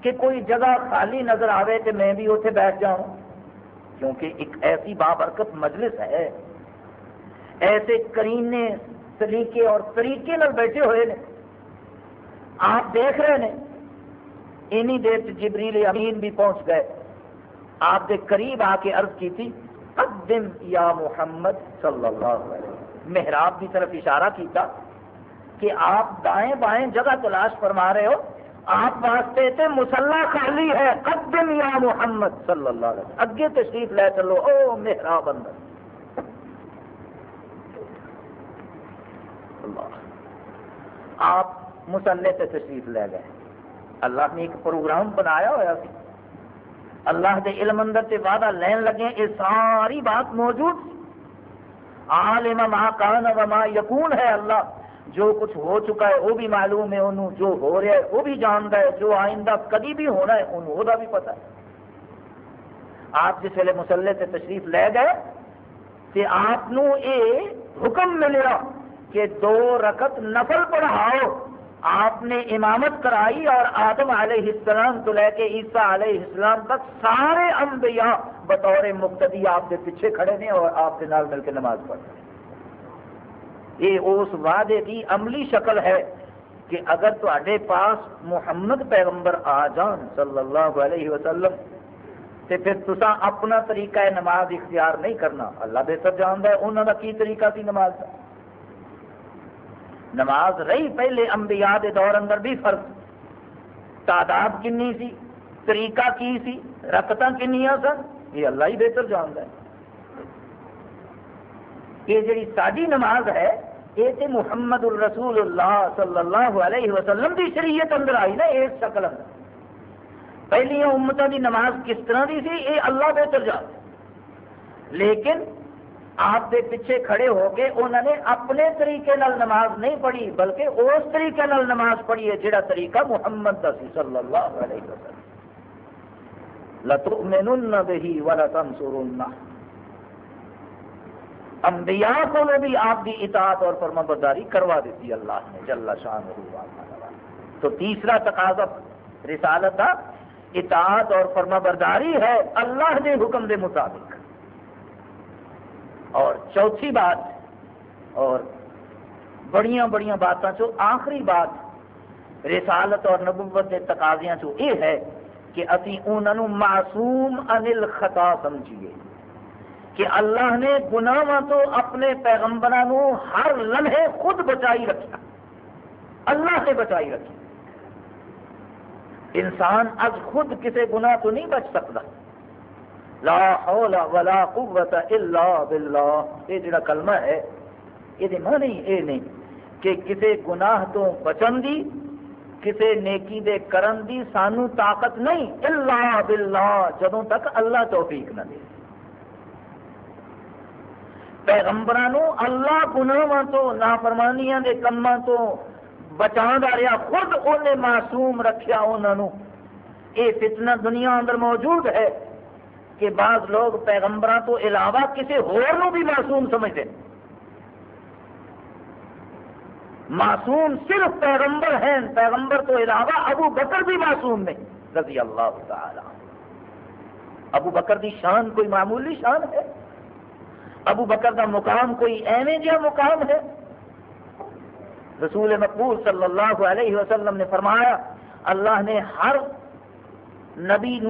A: کہ کوئی جگہ خالی نظر آئے کہ میں بھی اتنے بیٹھ جاؤں۔ کیونکہ ایک ایسی بابرکت مجلس ہے۔ ایسے کرینے، سلیقے اور طریقے نال بیٹھے ہوئے ہیں۔ آپ دیکھ رہے ہیں۔ انہی دیر جبریل امین بھی پہنچ گئے۔ آپ کے قریب آ کے عرض کی تھی، قدم یا محمد صلی اللہ علیہ وسلم۔ محراب کی طرف اشارہ کیتا کہ آپ دائیں بائیں جگہ تلاش فرما رہے ہو۔ آپ واسطے تے مسلح خالی ہے۔ قدم یا محمد صلی اللہ علیہ وسلم۔ اگے تشریف لے چلو۔ او محراب اندر۔ آپ مسلح سے تشریف لے گئے۔ اللہ نے ایک پروگرام بنایا ہوا سی۔ اللہ دے علم اندر سے وعدہ لین لگے، یہ ساری بات موجود عالم ما کان و ما یکون ہے اللہ۔ جو کچھ ہو چکا ہے، وہ بھی معلوم ہے، انہوں جو ہو رہا ہے، وہ بھی جانتا ہے۔ جو آئندہ کدی بھی ہونا ہے، انہوں وہ بھی پتا ہے۔ آپ جس ویلے مسلح سے تشریف لے گئے کہ آپ یہ حکم ملیا کہ دو رکت نفل پڑھاؤ۔ آپ نے امامت کرائی اور آدم علیہ السلام تو لے کے عیسیٰ علیہ السلام تک سارے انبیاء بطور مقتدی آپ کے پیچھے کھڑے نے اور آپ کے نال مل کے نماز پڑھ رہے یہ اس وعدے کی عملی شکل ہے کہ اگر تے پاس محمد پیغمبر آ جان صلی اللہ علیہ وسلم تے پھر تسا اپنا طریقہ نماز اختیار نہیں کرنا، اللہ بہتر جانتا ہے انہوں کا کی طریقہ سی نماز کا نماز رہی پہلے انبیاء دے دور اندر بھی فرق۔ تعداد کنی سی، طریقہ کی سی رکتاں کنیاں سن، یہ اللہ ہی بہتر جانتا ہے۔ یہ جڑی ساری نماز ہے، یہ تے محمد الرسول اللہ صلی اللہ علیہ وسلم کی شریعت اندر آئی نا اس شکل اندر۔ پہلی امتوں کی نماز کس طرح کی سی، یہ اللہ بہتر جان لیکن آپ کے پیچھے کھڑے ہو کے انہوں نے اپنے طریقے نال نماز نہیں پڑھی، بلکہ اس طریقے نال نماز پڑھی ہے جڑا طریقہ محمد کا سی صلی اللہ علیہ وسلم۔ لتؤمنن به ولا انبیاء کو بھی آپ کی اطاعت اور فرما برداری کروا دیتی اللہ نے، جل شان تو تیسرا تقاضا رسالت کا اطاعت اور فرما برداری ہے اللہ کے حکم کے مطابق۔ چوتھی بات اور بڑیاں بڑیاں باتوں چو آخری بات رسالت اور نبوت کے تقاضیاں چو یہ ہے کہ ابھی انہوں معصوم انل خطا سمجھیے کہ اللہ نے گناہ تو اپنے پیغمبروں ہر لمحے خود بچائی رکھا، اللہ سے بچائی رکھی۔ انسان اج خود کسی گناہ تو نہیں بچ سکتا۔ لا حول ولا قوت الا باللہ یہ جڑا کلمہ ہے، یہ معنی یہ نہیں کہ کسی گناہ تو بچن دی کسی نیکی دے کرن دی سانو طاقت نہیں الا باللہ جدوں تک اللہ توفیق نہ دے۔ پیغمبرانو اللہ گناہ تو، نافرمانیاں دے کماں تو بچا رہا خود انہیں معصوم رکھیا انہوں یہ فتنہ دنیا اندر موجود ہے۔ کہ بعض لوگ پیغمبروں تو علاوہ کسی ہور بھی معصوم سمجھتے ہیں۔ معصوم صرف پیغمبر ہیں، پیغمبر تو علاوہ ابو بکر بھی معصوم نہیں رضی اللہ تعالی ابو بکر دی شان کوئی معمولی شان ہے؟ ابو بکر کا مقام کوئی ایویں جہاں مقام ہے؟ رسول مقبول صلی اللہ علیہ وسلم نے فرمایا، اللہ نے ہر نبی نو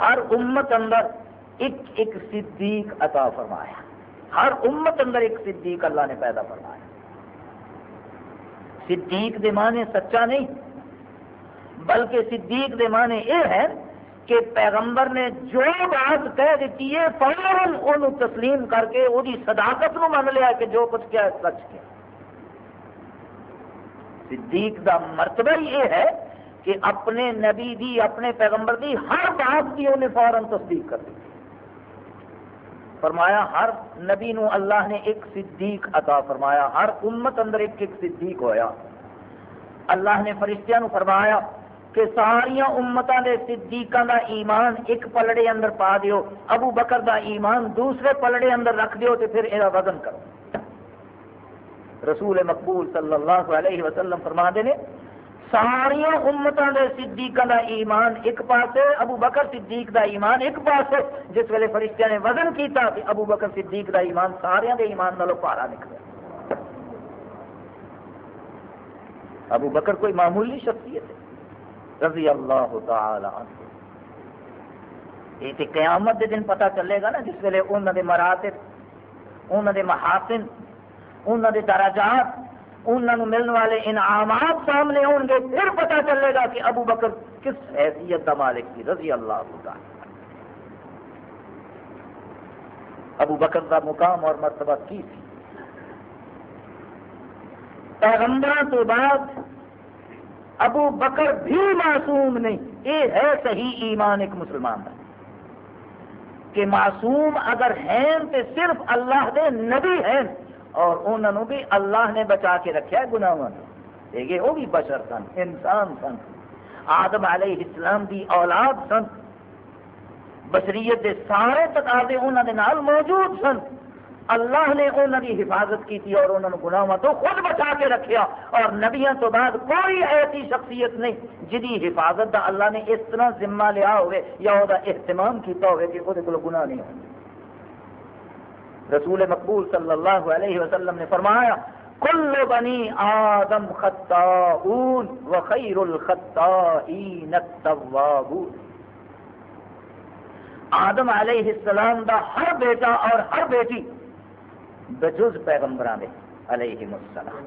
A: ہر امت اندر ایک ایک صدیق عطا فرمایا۔ ہر امت اندر ایک صدیق اللہ نے پیدا فرمایا۔ صدیق دے معنی سچا نہیں، بلکہ صدیق دے معنی یہ ہے کہ پیغمبر نے جو بات کہہ دیتی ہے، فوراً انہوں تسلیم کر کے وہ صداقت نو من لیا کہ جو کچھ کیا سچ کیا۔ صدیق دا مرتبہ یہ ہے کہ اپنے نبی دی، اپنے پیغمبر دی ہر بات کی انہیں فوراً تصدیق کر دی۔ فرمایا، ہر نبی نو اللہ نے ایک صدیق عطا فرمایا، ہر امت اندر ایک ایک صدیق ہویا۔ اللہ نے فرشتیاں نو فرمایا کہ ساریا امتوں کے صدیقاں دا ایمان ایک پلڑے اندر پا دیو، ابو بکر دا ایمان دوسرے پلڑے اندر رکھ دیو تو پھر یہ وزن کرو۔ رسول مقبول صلی اللہ علیہ وسلم فرما دے ساریا امتوں کے صدیقہ دا ایمان ایک پاس ابو بکر صدیق دا ایمان ایک پاس جس ویلے فرشتہ نے وزن کیتا کہ ابو بکر صدیق دا ایمان سارے دے ایمان نالو پارا نکلا ابو بکر کوئی معمولی شخصیت ہے؟ رضی اللہ تعالی عنہ۔ یہ تو قیامت دے دن پتہ چلے گا نا جس ویلے انہوں نے مراتب انہوں نے محاسن انہوں نے درجات انہوں ملنے والے انعامات سامنے ہوں گے، پھر پتا چلے گا کہ ابو بکر کس حیثیت کا مالک تھی، رضی اللہ تعالی ابو بکر کا مقام اور مرتبہ کی تھی؟ پیغمبر تو بعد ابو بکر بھی معصوم نہیں۔ یہ ہے صحیح ایمان ایک مسلمان کا کہ معصوم اگر ہیں تو صرف اللہ دے نبی ہیں۔ اور انہوں بھی اللہ نے بچا کے رکھا ہے گناہوں دیکھے وہ بھی بشر سن، انسان سن۔ آدم علیہ السلام دی اولاد سن۔ بشریت دے سارے تقاضے انہوں دے نال موجود سن۔ اللہ نے انہوں کی حفاظت کی تھی اور انہوں نے گناہوں تو خود بچا کے رکھیا۔ اور نبیوں تو بعد کوئی ایسی شخصیت نہیں جدی حفاظت دا اللہ نے اس طرح ذمہ لیا ہوئے یا وہ اہتمام کیتا ہوئے کہ وہ گناہ نہیں ہوگی رسول مقبول صلی اللہ علیہ وسلم نے فرمایا، کل بنی آدم خطاؤن و خیر الخطائین التوابون. آدم علیہ السلام دا ہر بیٹا اور ہر بیٹی بجز پیغمبران دے علیہ السلام۔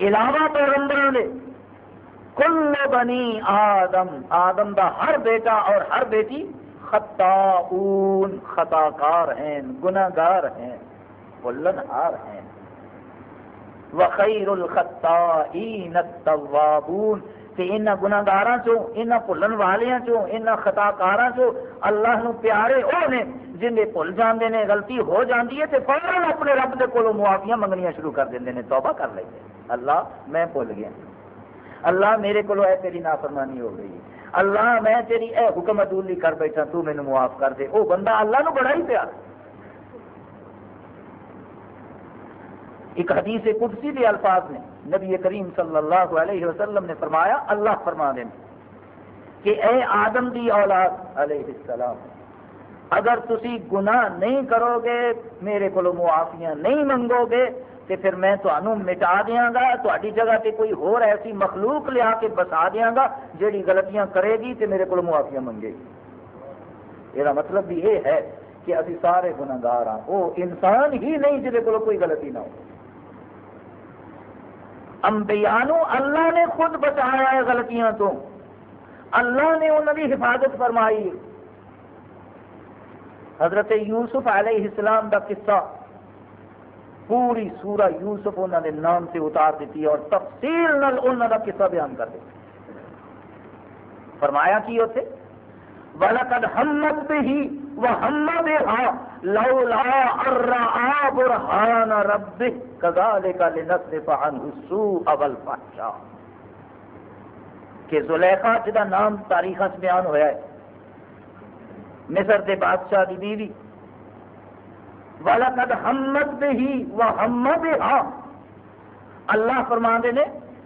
A: علاوہ پیغمبران دے کل بنی آدم آدم دا ہر بیٹا اور ہر بیٹی خطاؤن خطاکار ہیں، گناہگار ہیں ہار ہیں۔ وخیر الخطائین التوابون۔ کہ ان گناہگاراں چوں ان بھولن والیاں چوں ان خطاکاراں چوں اللہ نو پیارے او نے جن دے بھول جاندے نے، غلطی ہو جاندی ہے، تے فوراً اپنے رب دے کولوں معافیاں منگنیاں شروع کر دیندے نے، توبہ کر لیندے۔ اللہ میں بھول گیا۔ اللہ میرے کو اے تیری نافرمانی ہو گئی۔ ہے اللہ، میں تیری اے حکم ادولی کر بیٹھا، تو مینو معاف کر دے۔ وہ بندہ اللہ نو بڑا ہی پیار ایک حدیث قدسی کے الفاظ نے، نبی کریم صلی اللہ علیہ وسلم نے فرمایا، اللہ فرما دیں کہ اے آدم دی اولاد علیہ السلام، اگر تسی گناہ نہیں کرو گے، میرے کو معافیاں نہیں منگو گے تو پھر میں تمہوں مٹا دیا گا تاری جگہ تے کوئی اور ایسی مخلوق لیا کے بسا دیا گا جیڑی غلطیاں کرے گی تو میرے کو معافیاں منگے گی۔ یہ مطلب بھی یہ ہے کہ ابھی سارے گناگار ہاں وہ انسان ہی نہیں جہد کو کوئی غلطی نہ ہو۔ امبیانو اللہ نے خود بچایا ہے غلطیاں تو۔ اللہ نے انہوں کی حفاظت فرمائی۔ حضرت یوسف علیہ السلام کا قصہ۔ پوری سورہ یوسف انہوں نے نام سے اتار دیتی ہے اور تفصیل نال انہوں کا قصہ بیان کر دیتی فرمایا کی ہوتے وَلَقَدْ هَمَّتْ بِهِ وَهَمَّ بِهَا لَوْلَا أَرَّعَا بُرْحَانَ رَبِّهِ كَذَلِكَ لِنَصْرِفَ عَنْهُ السُّوءَ وَالْفَحْشَاءَ۔ کہ زلیخا جدا نام تاریخ بیان ہویا ہے، مصر دے بادشاہ دی بیوی بی وَلَقَدْ حَمَّدْ بِهِ وَحَمَّ بِهَا اللہ فرما دے نے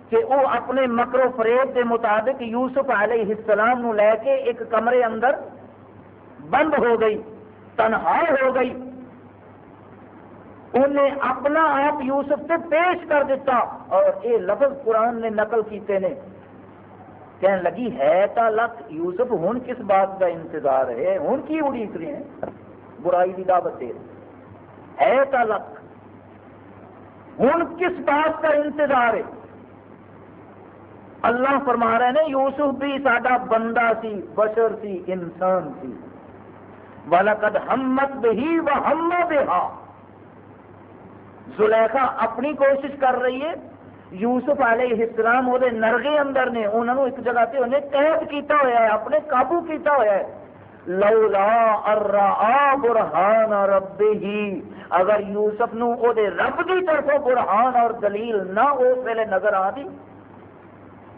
A: کہ وہ اپنے مکر و فریب کے مطابق یوسف علیہ السلام نو لے کے ایک کمرے اندر بند ہو گئی تنہا ہو گئی۔ انہیں اپنا آپ یوسف سے پیش کر دیتا اور یہ لفظ قرآن نے نقل کیتے نے۔ کہنے لگی، ہے تا لک، یوسف ہوں کس بات کا انتظار ہے؟ ہوں کی اڑیک رہے ہیں؟ برائی کی دعوت دے رہے ہے تلک ہوں کس بات کا انتظار ہے؟ اللہ فرما رہے ہیں، یوسف بھی سڈا بندہ سی، بشر سی، انسان سی۔ ولقد ہمت بہی و ہم بہا زلیخا اپنی کوشش کر رہی ہے۔ یوسف علیہ السلام، وہ نرگے اندر نے، انہوں نے ایک جگہ سے انہیں قید کیتا ہوا ہے، اپنے قابو کیتا ہوا ہے۔ لولا ارآ برہان ربی اگر یوسف نو او دے رب دی طرف برہان اور دلیل نہ اس ویلے نظر آ دی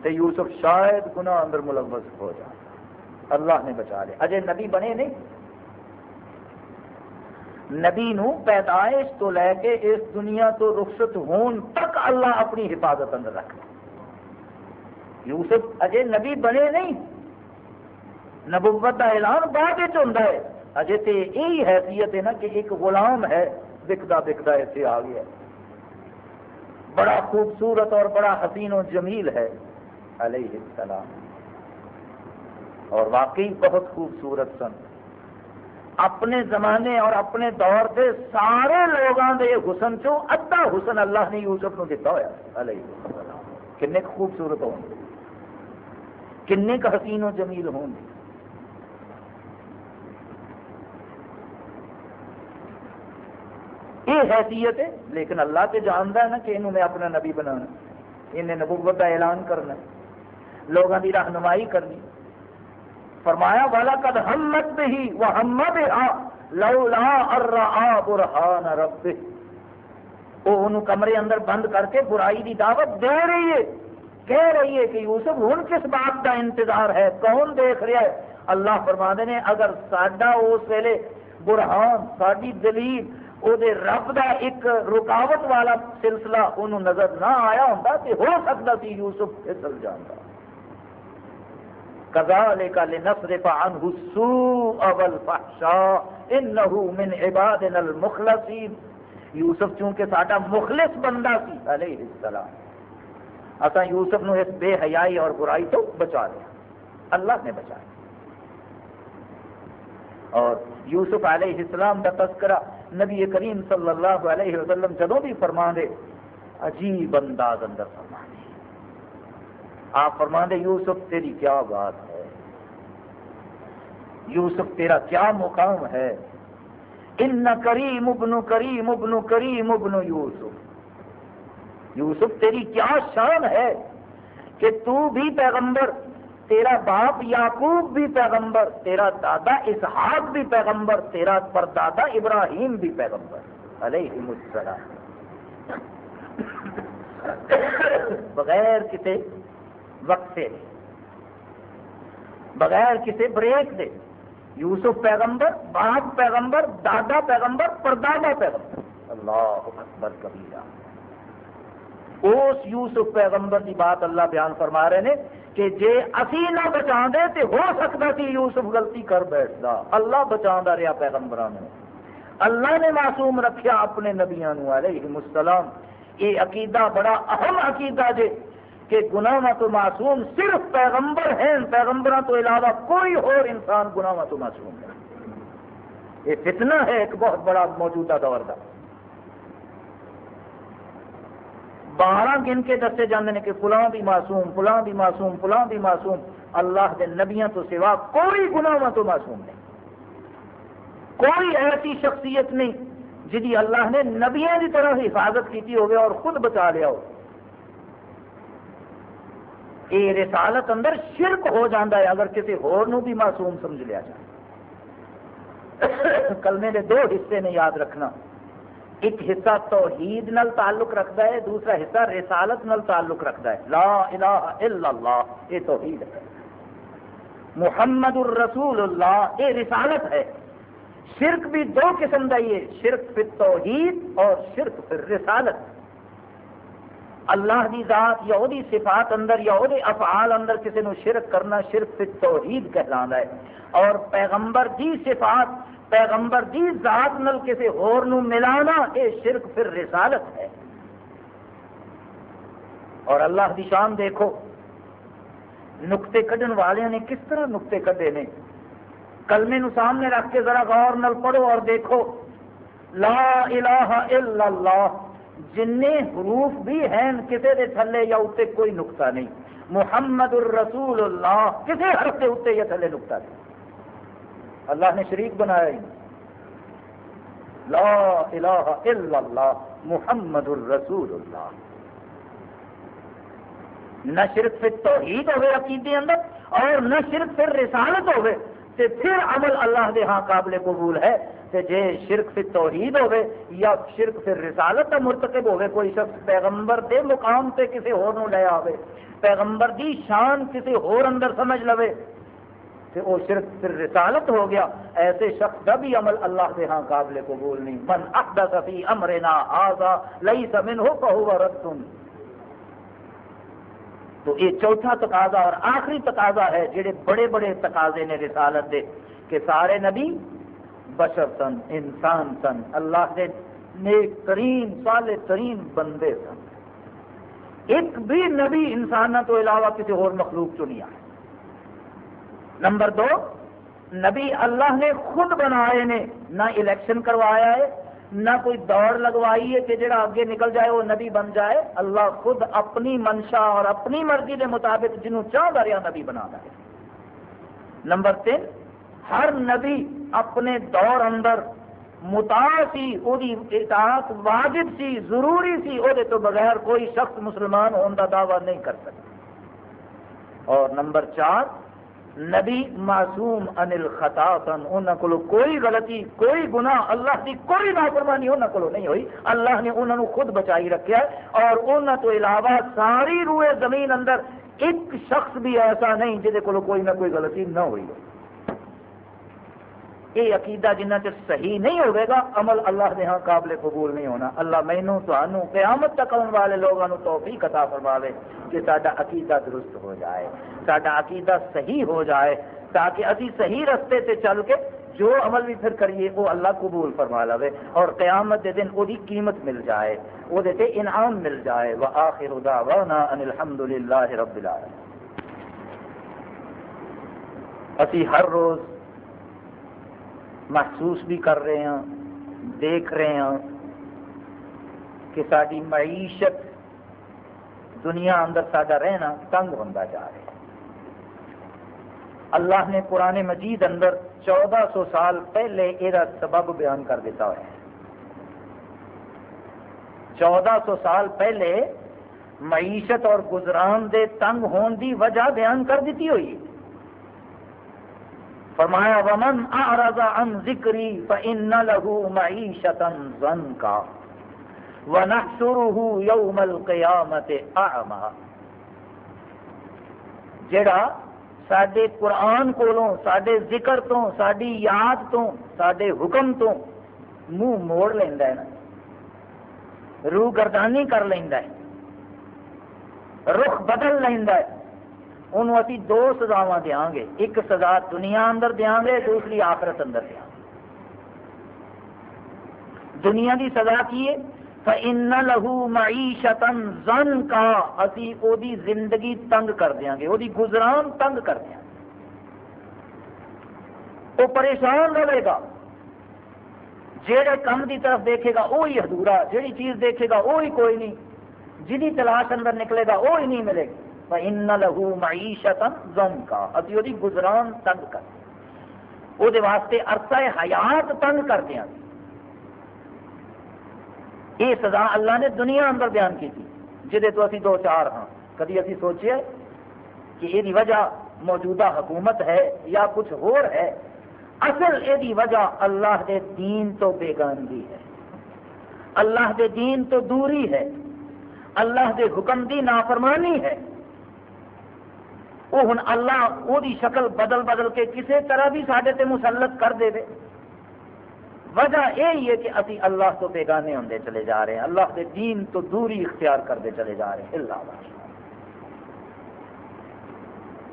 A: تو یوسف شاید گناہ اندر ملوث ہو جائے۔ اللہ نے بچا لیا۔ اجے نبی بنے نہیں۔ نبی نو پیدائش تو لے کے اس دنیا تو رخصت ہون تک اللہ اپنی حفاظت اندر رکھ۔ یوسف اجے نبی بنے نہیں۔ نبوت کا اعلان بعد ہوتا ہے۔ اجے تو یہی حیثیت ہے نا کہ ایک غلام ہے، بکتا بکتا اتنے آ گیا۔ بڑا خوبصورت اور بڑا حسین و جمیل ہے۔ علیہ السلام۔ اور واقعی بہت خوبصورت سن۔ اپنے زمانے اور اپنے دور سے سارے لوگوں کے حسن چو ادھا حسن اللہ نے یوسف نو دیتا ہوا علیہ السلام۔ کنے خوبصورت ہوں کنے حسین و جمیل ہوں گے یہ حیثیت ہے، لیکن اللہ تو جانتا ہے نا کہ انہوں نے اپنا نبی بنانا انہیں نبوت کا اعلان کرنا لوگوں کی رہنمائی کرنی فرمایا والا قد ہمت میں ہی وہ ہمت لولا برہان رب وہ انہوں کمرے اندر بند کر کے برائی کی دعوت دے رہی ہے۔ کہہ رہی ہے کہ یوسف ہوں کس بات کا انتظار ہے؟ کون دیکھ رہا ہے؟ اللہ فرما نے، اگر ساڈا اس ویلے برہان ساری دلیل وہ رب دا ایک رکاوٹ والا سلسلہ انہوں نظر نہ آیا ہوں تو ہو سکتا سی یوسف پھسل جانا کذالک لنصرف عنه السوء والفحشاء انه من عبادنا المخلصین یوسف چونکہ ساڈا مخلص بندہ سی علیہ السلام اسا یوسف نو اس بے حیائی اور برائی تو بچا لیا اللہ نے بچایا اور یوسف علیہ السلام کا تذکرہ نبی کریم صلی اللہ علیہ وسلم جدوں بھی فرما دے، عجیب انداز اندر فرما دے۔ آپ فرما دے، یوسف تیری کیا بات ہے؟ یوسف تیرا کیا مقام ہے؟ ان کریم ابن کریم ابن کریم ابن یوسف۔ یوسف تیری کیا شان ہے کہ تو بھی پیغمبر تیرا باپ یعقوب بھی پیغمبر، تیرا دادا اسحاق بھی پیغمبر، تیرا پردادا ابراہیم بھی پیغمبر۔ علیہ السلام۔ بغیر کسی وقفے بغیر کسی بریک دے۔ یوسف پیغمبر، باپ پیغمبر، دادا پیغمبر، پردادا پیغمبر۔ اللہ اکبر کبیرہ۔ اس یوسف پیغمبر کی بات اللہ بیان فرما رہے ہیں کہ جے اسی نہ بچا دے تے ہو سکتا سی یوسف غلطی کر بیٹھتا۔ اللہ بچا رہا پیغمبران اللہ نے معصوم رکھیا اپنے نبیاں علیہ السلام۔ یہ عقیدہ بڑا اہم عقیدہ جے کہ گناہ تو معصوم صرف پیغمبر ہیں پیغمبر تو علاوہ کوئی اور انسان گناہ تو معصوم ہے۔ یہ فتنہ ہے ایک بہت بڑا موجودہ دور کا بارہ گن کے دسے جاندے ہیں کہ فلاں بھی معصوم، فلاں بھی معصوم، فلاں بھی معصوم۔ اللہ کے نبیوں تو سوا کوئی گناہ تو معصوم نہیں۔ کوئی ایسی شخصیت نہیں جی اللہ نے نبیوں کی طرح حفاظت کی ہوگی اور خود بچا لیا ہو۔ یہ رسالت اندر شرک ہو جاتا ہے اگر کسی ہور بھی معصوم سمجھ لیا جائے۔ کلمے کے دو حصے نے یاد رکھنا۔ ایک حصہ توحید نل تعلق رکھتا ہے، دوسرا حصہ رسالت نل تعلق رکھتا ہے۔ لا الہ الا اللہ، یہ توحید ہے۔ محمد الرسول اللہ یہ رسالت ہے۔ شرک بھی دو قسم کا یہ شرک پھر توحید اور شرک پھر رسالت۔ اللہ دی ذات یا وہ صفات اندر یا وہ افعال اندر کسی نے شرک کرنا شرک پھر توحید کہلانا ہے۔ اور پیغمبر دی صفات پیغمبر دی ذات نل کسی ہور نو ملانا یہ شرک پھر رسالت ہے۔ اور اللہ دی شان دیکھو، نقطے کڈن والے نے کس طرح نقطے کڈے نے؟ کلمے نو سامنے رکھ کے ذرا غور نل پڑھو اور دیکھو۔ لا الہ الا اللہ، جن حروف بھی ہیں کسی دے تھلے یا اتنے کوئی نقطہ نہیں۔ محمد الرسول اللہ کسی حرف کے اتنے یا تھلے نقطہ نہیں۔ اللہ نے شریک بنایا ہی لا الہ الا اللہ، محمد الرسول اللہ۔ نہ صرف پھر توحید ہوئے عقیدے اندر اور نہ صرف پھر رسالت ہوئے، تے پھر عمل اللہ دے ہاں قابل قبول ہے۔ تے جے شرک پھر توحید ہوئے یا شرک پھر رسالت کا مرتکب ہوئے، کوئی شخص پیغمبر دے مقام تے کسی ہور نو لے آوے، پیغمبر دی شان کسی ہور اندر سمجھ لوے۔ کہ وہ شرک پھر رسالت ہو گیا۔ ایسے شخص کا بھی عمل اللہ کے ہاں قابل قبول نہیں۔ من احدث فی امرنا آزا لیس منہ فہو رد۔ تو یہ چوتھا تقاضا اور آخری تقاضا ہے جڑے بڑے بڑے تقاضے نے رسالت دے کہ سارے نبی بشر سن، انسان سن، اللہ کے نیک ترین صالح ترین بندے سن۔ ایک بھی نبی انسانوں تو علاوہ کسی اور مخلوق چ نہیں آیا نمبر دو، نبی اللہ نے خود بنائے نے، نہ الیکشن کروایا ہے، نہ کوئی دوڑ لگوائی ہے کہ جڑا آگے نکل جائے وہ نبی بن جائے۔ اللہ خود اپنی منشا اور اپنی مرضی کے مطابق جنہوں چاہ رہا نبی بنا ہے۔ نمبر تین، ہر نبی اپنے دور اندر متا سی وہ اطاعت واجب سی، ضروری سی وہ تو بغیر کوئی شخص مسلمان ہونے کا دعویٰ نہیں کر سکتا۔ اور نمبر چار نبی معصوم انل خطا سن انہوں کو کوئی غلطی، کوئی گناہ، اللہ کی کوئی نافرمانی انہوں کو نہیں ہوئی۔ اللہ نے انہوں نے خود بچائی رکھا اور انہوں تو علاوہ ساری روئے زمین اندر ایک شخص بھی ایسا نہیں جہد کو کوئی نہ کوئی غلطی نہ ہوئی۔ ہو یہ عقیدہ جنہ چر صحیح نہیں ہوگا عمل اللہ کے ہاں قابل قبول نہیں ہونا۔ اللہ مینو تو قیامت تک آنے والے لوگوں تو بھی کتا فرماوے کہ سارا عقیدہ درست ہو جائے سارا عقیدہ صحیح ہو جائے، تاکہ ابھی صحیح رستے سے چل کے جو عمل بھی پھر کریے وہ اللہ قبول فرما لے اور قیامت دے دن وہی قیمت مل جائے وہ دیتے انعام مل جائے۔ وہ آخر دعوانا ان الحمد للہ رب العالمین۔ اسی ہر روز محسوس بھی کر رہے ہیں، دیکھ رہے ہیں کہ ساری معیشت دنیا اندر سارا رہنا تنگ ہوتا جا رہا ہے۔ اللہ نے قرآن مجید اندر چودہ سو سال پہلے یہ سبب بیان کر دیتا ہوا ہے۔ چودہ سو سال پہلے معیشت اور گزران دے تنگ ہون دی وجہ بیان کر دیتی ہوئی۔ فرمایا، ومن اعرض عن ذکری فإن له معیشتا ضنکا ونحشره یوم القیامت اعما جڑا سڈے قرآن کولوں سڈے ذکر تو ساری یاد تو سڈے حکم تو منہ موڑ لینا ہے نا۔ روح گردانی کر لینا ہے۔ رخ بدل لینا ہے۔ انہوں ابھی دو سزاوا دیا گے۔ ایک سزا دنیا اندر دیا گے، دوسری آخرت اندر دیا دنیا کی سزا کی ہے؟ فَإِنَّ لَهُ مَعِيشَةً زَنْ کا اسی او دی زندگی تنگ کر دیا گے او دی گزران تنگ کر دیا وہ پریشان رہے گا۔ جہے کم دی طرف دیکھے گا وہی ادھورا۔ جہی چیز دیکھے گا وہی کوئی نہیں۔ جنی تلاش اندر نکلے گا وہی نہیں ملے گی۔ فَإِنَّ لَهُ مَعِيشَةً زَنْ اسی او گزران تنگ کر وہ واسطے عرصہ حیات تنگ کر دیا۔ یہ سزا اللہ نے دنیا اندر بیان کی تھی جہے تو اسی دو چار ہاں۔ کدی اسی سوچے کہ یہ وجہ موجودہ حکومت ہے یا کچھ اور ہے۔ اصل یہ وجہ اللہ دے دین تو بیگانگی ہے۔ اللہ دے دین تو دوری ہے۔ اللہ دے حکم دی نافرمانی ہے۔ وہ ہن اللہ وہ شکل بدل بدل کے کسی طرح بھی سڈے تے مسلط کر دے, دے۔ وجہ یہی ہے کہ ابھی اللہ تو بیگانے ہوتے چلے جا رہے ہیں۔ اللہ کے دین تو دوری اختیار کرتے چلے جا رہے ہیں۔ اللہ۔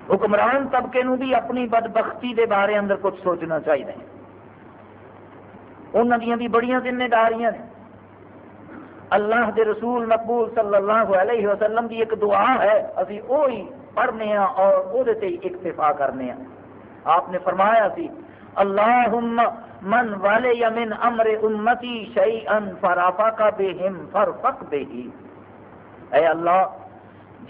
A: حکمران طبقے نو بھی اپنی بدبختی دے بارے اندر کچھ سوچنا چاہیے۔ انہوں بھی بڑی ذمہ داریاں نے۔ اللہ دے رسول مقبول صلی اللہ علیہ وسلم کی ایک دعا ہے۔ ابھی وہی پڑھنے ہیں اور وہ اکتفا کرنے ہیں۔ آپ نے فرمایا سی اللہم من والے من امر امتی شیئن فرافا کا بے ہم فرفق بے ہی اے اللہ،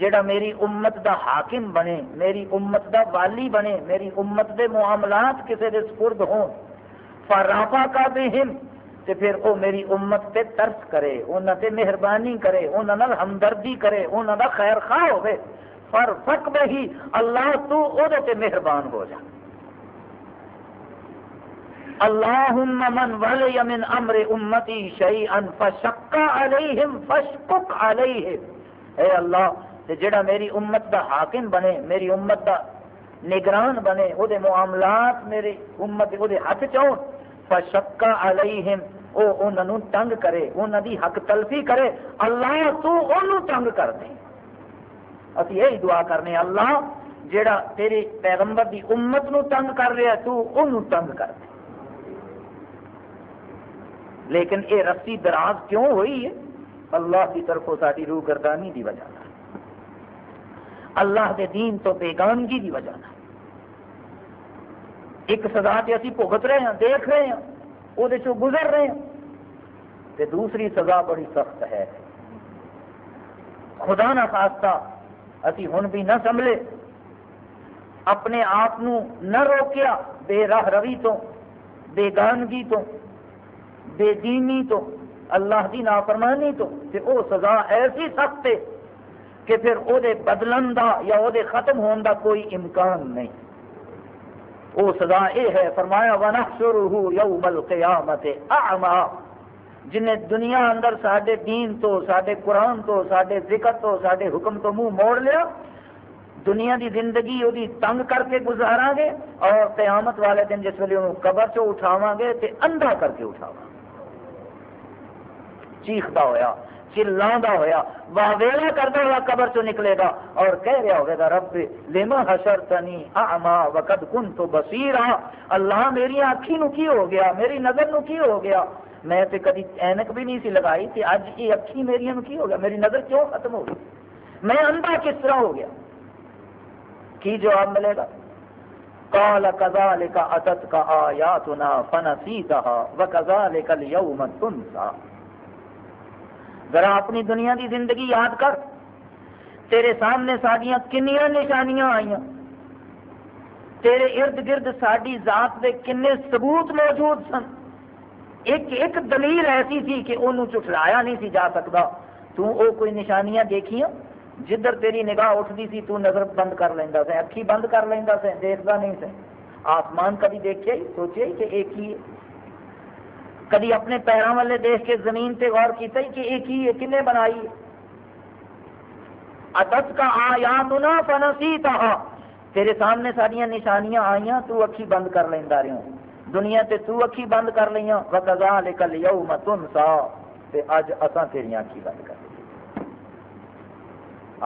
A: جڑا میری امت دا حاکم بنے، میری امت دا والی بنے، میری امت دے معاملات کسے دے سپرد ہوں فرافا کا بے ہم تے پھر او میری امت تے ترس کرے، انہاں تے مہربانی کرے، انہاں نال ہمدردی کرے، انہاں دا خیر خواہ ہوئے ہوے فرفق بے ہی اللہ تو او دے تے مہربان ہو جائے اللہم من ولی من امر امتی شیئا فشقا علیہم فشقق علیہم۔ اے اللہ جڑا میری امت دا حاکم بنے، میری امت دا نگران بنے او دے معاملات میری امت او دے ہاتھ چون فشقا علیہم، او انہوں تنگ کرے انہوں دی حق تلفی کرے، اللہ تو انہوں تنگ کر دے۔ اسی یہی دعا کرنے اللہ جڑا تیرے پیغمبر دی امت نو تنگ کر رہا تو انہوں تنگ کر دے۔ لیکن یہ رسی دراز کیوں ہوئی ہے؟ اللہ کی طرف ساری روح گردانی کی وجہ اللہ کے دین تو بیگانگی کی وجہ ایک سزا سے اسی بھگت رہے ہیں، دیکھ رہے ہیں وہ گزر رہے ہیں۔ تے دوسری سزا بڑی سخت ہے۔ خدا نہ خاصتا اسی ہن بھی نہ سنبھلے۔ اپنے آپ نہ روکیا بے راہ روی تو بےگانگی تو، بے دینی تو، اللہ دی نافرمانی تو، تے او سزا ایسی سخت ہے کہ پھر او دے بدلن دا یا او دے ختم ہون دا کوئی امکان نہیں۔ او سزا اے ہے، فرمایا، وَنَحْشُرُهُ يَوْمَ الْقِيَامَةِ أَعْمَا جنہیں دنیا اندر ساڈے دین تو، ساڈے قرآن تو، ساڈے ذکر تو، ساڈے حکم تو منہ موڑ لیا، دنیا دی زندگی وہ تنگ کر کے گزارا گے اور قیامت والے دن جس ویلے انہوں قبر چو اٹھاوا گے تے اندھا کر کے اٹھاوا چیختا ہوا چلا ہوا واویلا کرتا ہوا قبر چو نکلے گا اور کہہ رہا ہوگا رب لما حشر تنی آما وقت کن تو بصیر اللہ میری اکھی نو کی ہو گیا، میری نظر نو کی ہو گیا؟ میں تے کدی اینک بھی نہیں سی لگائی تھی اج یہ اکھی میری کی ہو گیا؟ میری نظر کیوں ختم ہو گئی؟ میں اندھا کس طرح ہو گیا؟ کی جواب ملے گا؟ قال كذلك اتتك آياتنا فنسيتها وكذلك اليوم تنسى ذرا اپنی دنیا دی زندگی یاد کر۔ تیرے سامنے ساڈیاں کنیاں نشانیاں آئیاں۔ تیرے ارد گرد ساری ذات دے کنے ثبوت موجود سن۔ ایک ایک دلیل ایسی تھی کہ انہوں چٹلایا نہیں سی جا سکتا تو او کوئی نشانیاں دیکھیاں؟ جدھر تیری نگاہ اٹھتی سی تو نظر بند کر لینا سے اکھی بند کر لینا سے دیکھتا نہیں سے آسمان کبھی دیکھے سوچے کہ ایک ہی ہے۔ کبھی اپنے پیروں والے دیکھ کے زمین سے غور کیتا ہی کہ ایک ہی ہے، کنے بنائی ہے؟ اتت کا آیاتنا فنسیتہ تیرے سامنے ساری نشانیاں آئیاں، تو اکھی بند کر لینا رہے دنیا تے تو اکھی بند کر لیا وکزا لکل یوم تنسا تے اج اساں تیری اکھی بند کر لئیے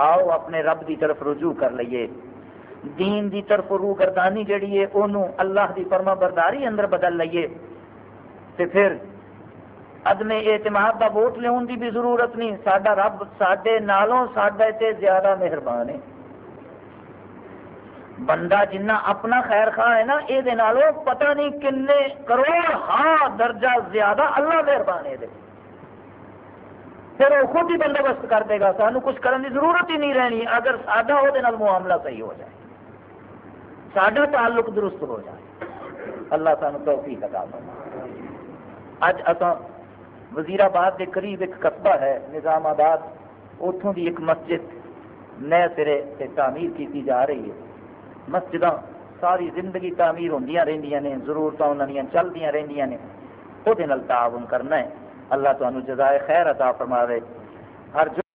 A: آؤ اپنے رب دی طرف رجوع کر لئیے دین دی طرف روح گردانی جڑی ہے انہوں اللہ دی فرما برداری اندر بدل لئیے تے پھر عدم اعتماد دا ووٹ لے دی بھی ضرورت نہیں۔ ساڈا رب ساڈے نالوں ساڈے تے زیادہ مہربان ہے۔ بندہ جنہ اپنا خیر خواہ ہے نا یہ پتہ نہیں کنے کروڑ ہاں درجہ زیادہ اللہ مہربان ہے پھر وہ خود ہی بندوبست کر دے گا، سانو کچھ کرنے کی ضرورت ہی نہیں رہنی، اگر سادہ وہ معاملہ صحیح ہو جائے۔ سڈا تعلق درست ہو جائے۔ اللہ سانو توفیق عطا فرما اج اصا وزیر آباد کے قریب ایک قصبہ ہے، نظام آباد اتوں کی ایک مسجد نئے سرے سے تعمیر کی جا رہی ہے۔ مسجد ساری زندگی تعمیر ہوں رہی نے ضرورت انہوں چلتی رہی نے۔ وہ تعاون کرنا ہے۔ اللہ تعالیٰ جزائے خیر عطا فرما ہر جو